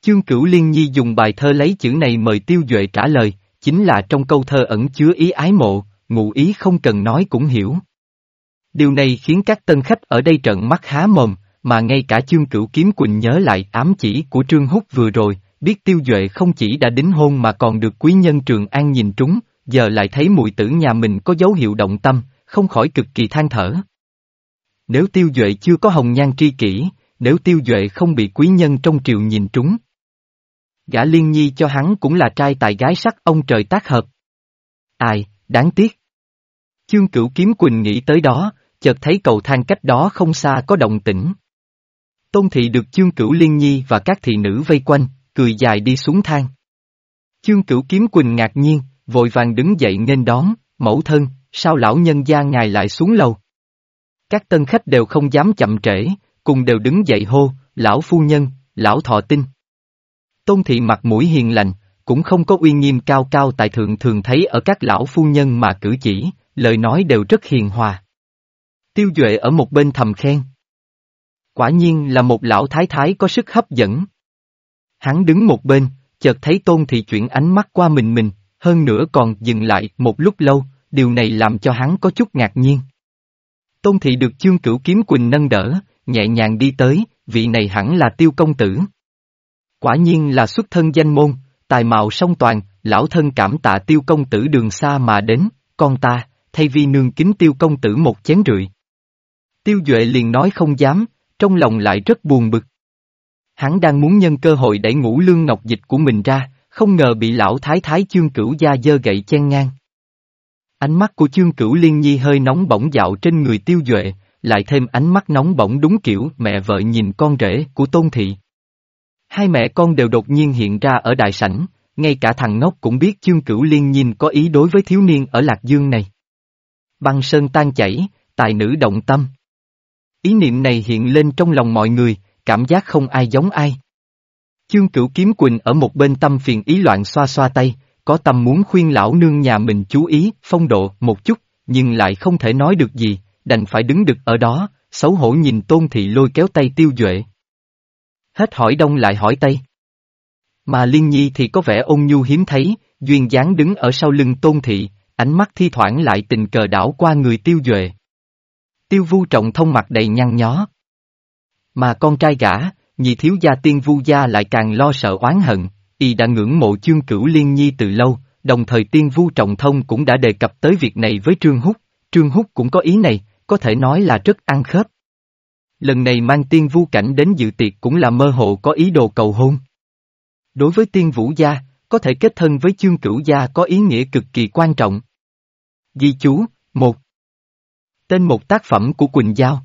Chương Cửu Liên Nhi dùng bài thơ lấy chữ này mời Tiêu Duệ trả lời, chính là trong câu thơ ẩn chứa ý ái mộ, ngụ ý không cần nói cũng hiểu. Điều này khiến các tân khách ở đây trợn mắt há mồm, mà ngay cả chương cửu kiếm quỳnh nhớ lại ám chỉ của Trương Húc vừa rồi, biết tiêu duệ không chỉ đã đính hôn mà còn được quý nhân Trường An nhìn trúng, giờ lại thấy mùi tử nhà mình có dấu hiệu động tâm, không khỏi cực kỳ than thở. Nếu tiêu duệ chưa có hồng nhan tri kỷ, nếu tiêu duệ không bị quý nhân trong triều nhìn trúng. Gã liên nhi cho hắn cũng là trai tài gái sắc ông trời tác hợp. Ai, đáng tiếc. Chương cửu kiếm quỳnh nghĩ tới đó, chợt thấy cầu thang cách đó không xa có động tĩnh. Tôn thị được chương cửu liên nhi và các thị nữ vây quanh, cười dài đi xuống thang. Chương cửu kiếm quỳnh ngạc nhiên, vội vàng đứng dậy nghênh đón, mẫu thân, sao lão nhân gia ngài lại xuống lầu. Các tân khách đều không dám chậm trễ, cùng đều đứng dậy hô, lão phu nhân, lão thọ tinh. Tôn thị mặt mũi hiền lành, cũng không có uy nghiêm cao cao tại thượng thường thấy ở các lão phu nhân mà cử chỉ, lời nói đều rất hiền hòa. Tiêu Duệ ở một bên thầm khen. Quả nhiên là một lão thái thái có sức hấp dẫn. Hắn đứng một bên, chợt thấy tôn thị chuyển ánh mắt qua mình mình, hơn nữa còn dừng lại một lúc lâu, điều này làm cho hắn có chút ngạc nhiên. Tôn thị được chương cửu kiếm quỳnh nâng đỡ, nhẹ nhàng đi tới, vị này hẳn là tiêu công tử. Quả nhiên là xuất thân danh môn, tài mạo song toàn, lão thân cảm tạ tiêu công tử đường xa mà đến, con ta, thay vì nương kính tiêu công tử một chén rượu. Tiêu Duệ liền nói không dám, trong lòng lại rất buồn bực. Hắn đang muốn nhân cơ hội đẩy ngũ lương ngọc dịch của mình ra, không ngờ bị lão thái thái chương cửu gia dơ gậy chen ngang. Ánh mắt của chương cửu liên nhi hơi nóng bỏng dạo trên người tiêu duệ, lại thêm ánh mắt nóng bỏng đúng kiểu mẹ vợ nhìn con rể của tôn thị. Hai mẹ con đều đột nhiên hiện ra ở đại sảnh, ngay cả thằng ngốc cũng biết chương cửu liên nhìn có ý đối với thiếu niên ở Lạc Dương này. Băng sơn tan chảy, tài nữ động tâm. Ý niệm này hiện lên trong lòng mọi người, cảm giác không ai giống ai. Chương cửu kiếm quỳnh ở một bên tâm phiền ý loạn xoa xoa tay, có tâm muốn khuyên lão nương nhà mình chú ý, phong độ, một chút, nhưng lại không thể nói được gì, đành phải đứng đực ở đó, xấu hổ nhìn tôn thị lôi kéo tay tiêu duệ. Hết hỏi đông lại hỏi tây. Mà Liên Nhi thì có vẻ ôn nhu hiếm thấy, duyên dáng đứng ở sau lưng tôn thị, ánh mắt thi thoảng lại tình cờ đảo qua người tiêu duệ. Tiêu vu trọng thông mặt đầy nhăn nhó. Mà con trai gã, nhị thiếu gia tiên vu gia lại càng lo sợ oán hận, y đã ngưỡng mộ chương cửu liên nhi từ lâu, đồng thời tiên vu trọng thông cũng đã đề cập tới việc này với Trương Húc, Trương Húc cũng có ý này, có thể nói là rất ăn khớp. Lần này mang tiên vu cảnh đến dự tiệc cũng là mơ hồ có ý đồ cầu hôn. Đối với tiên vũ gia, có thể kết thân với chương cửu gia có ý nghĩa cực kỳ quan trọng. Ghi chú, một Tên một tác phẩm của Quỳnh Giao.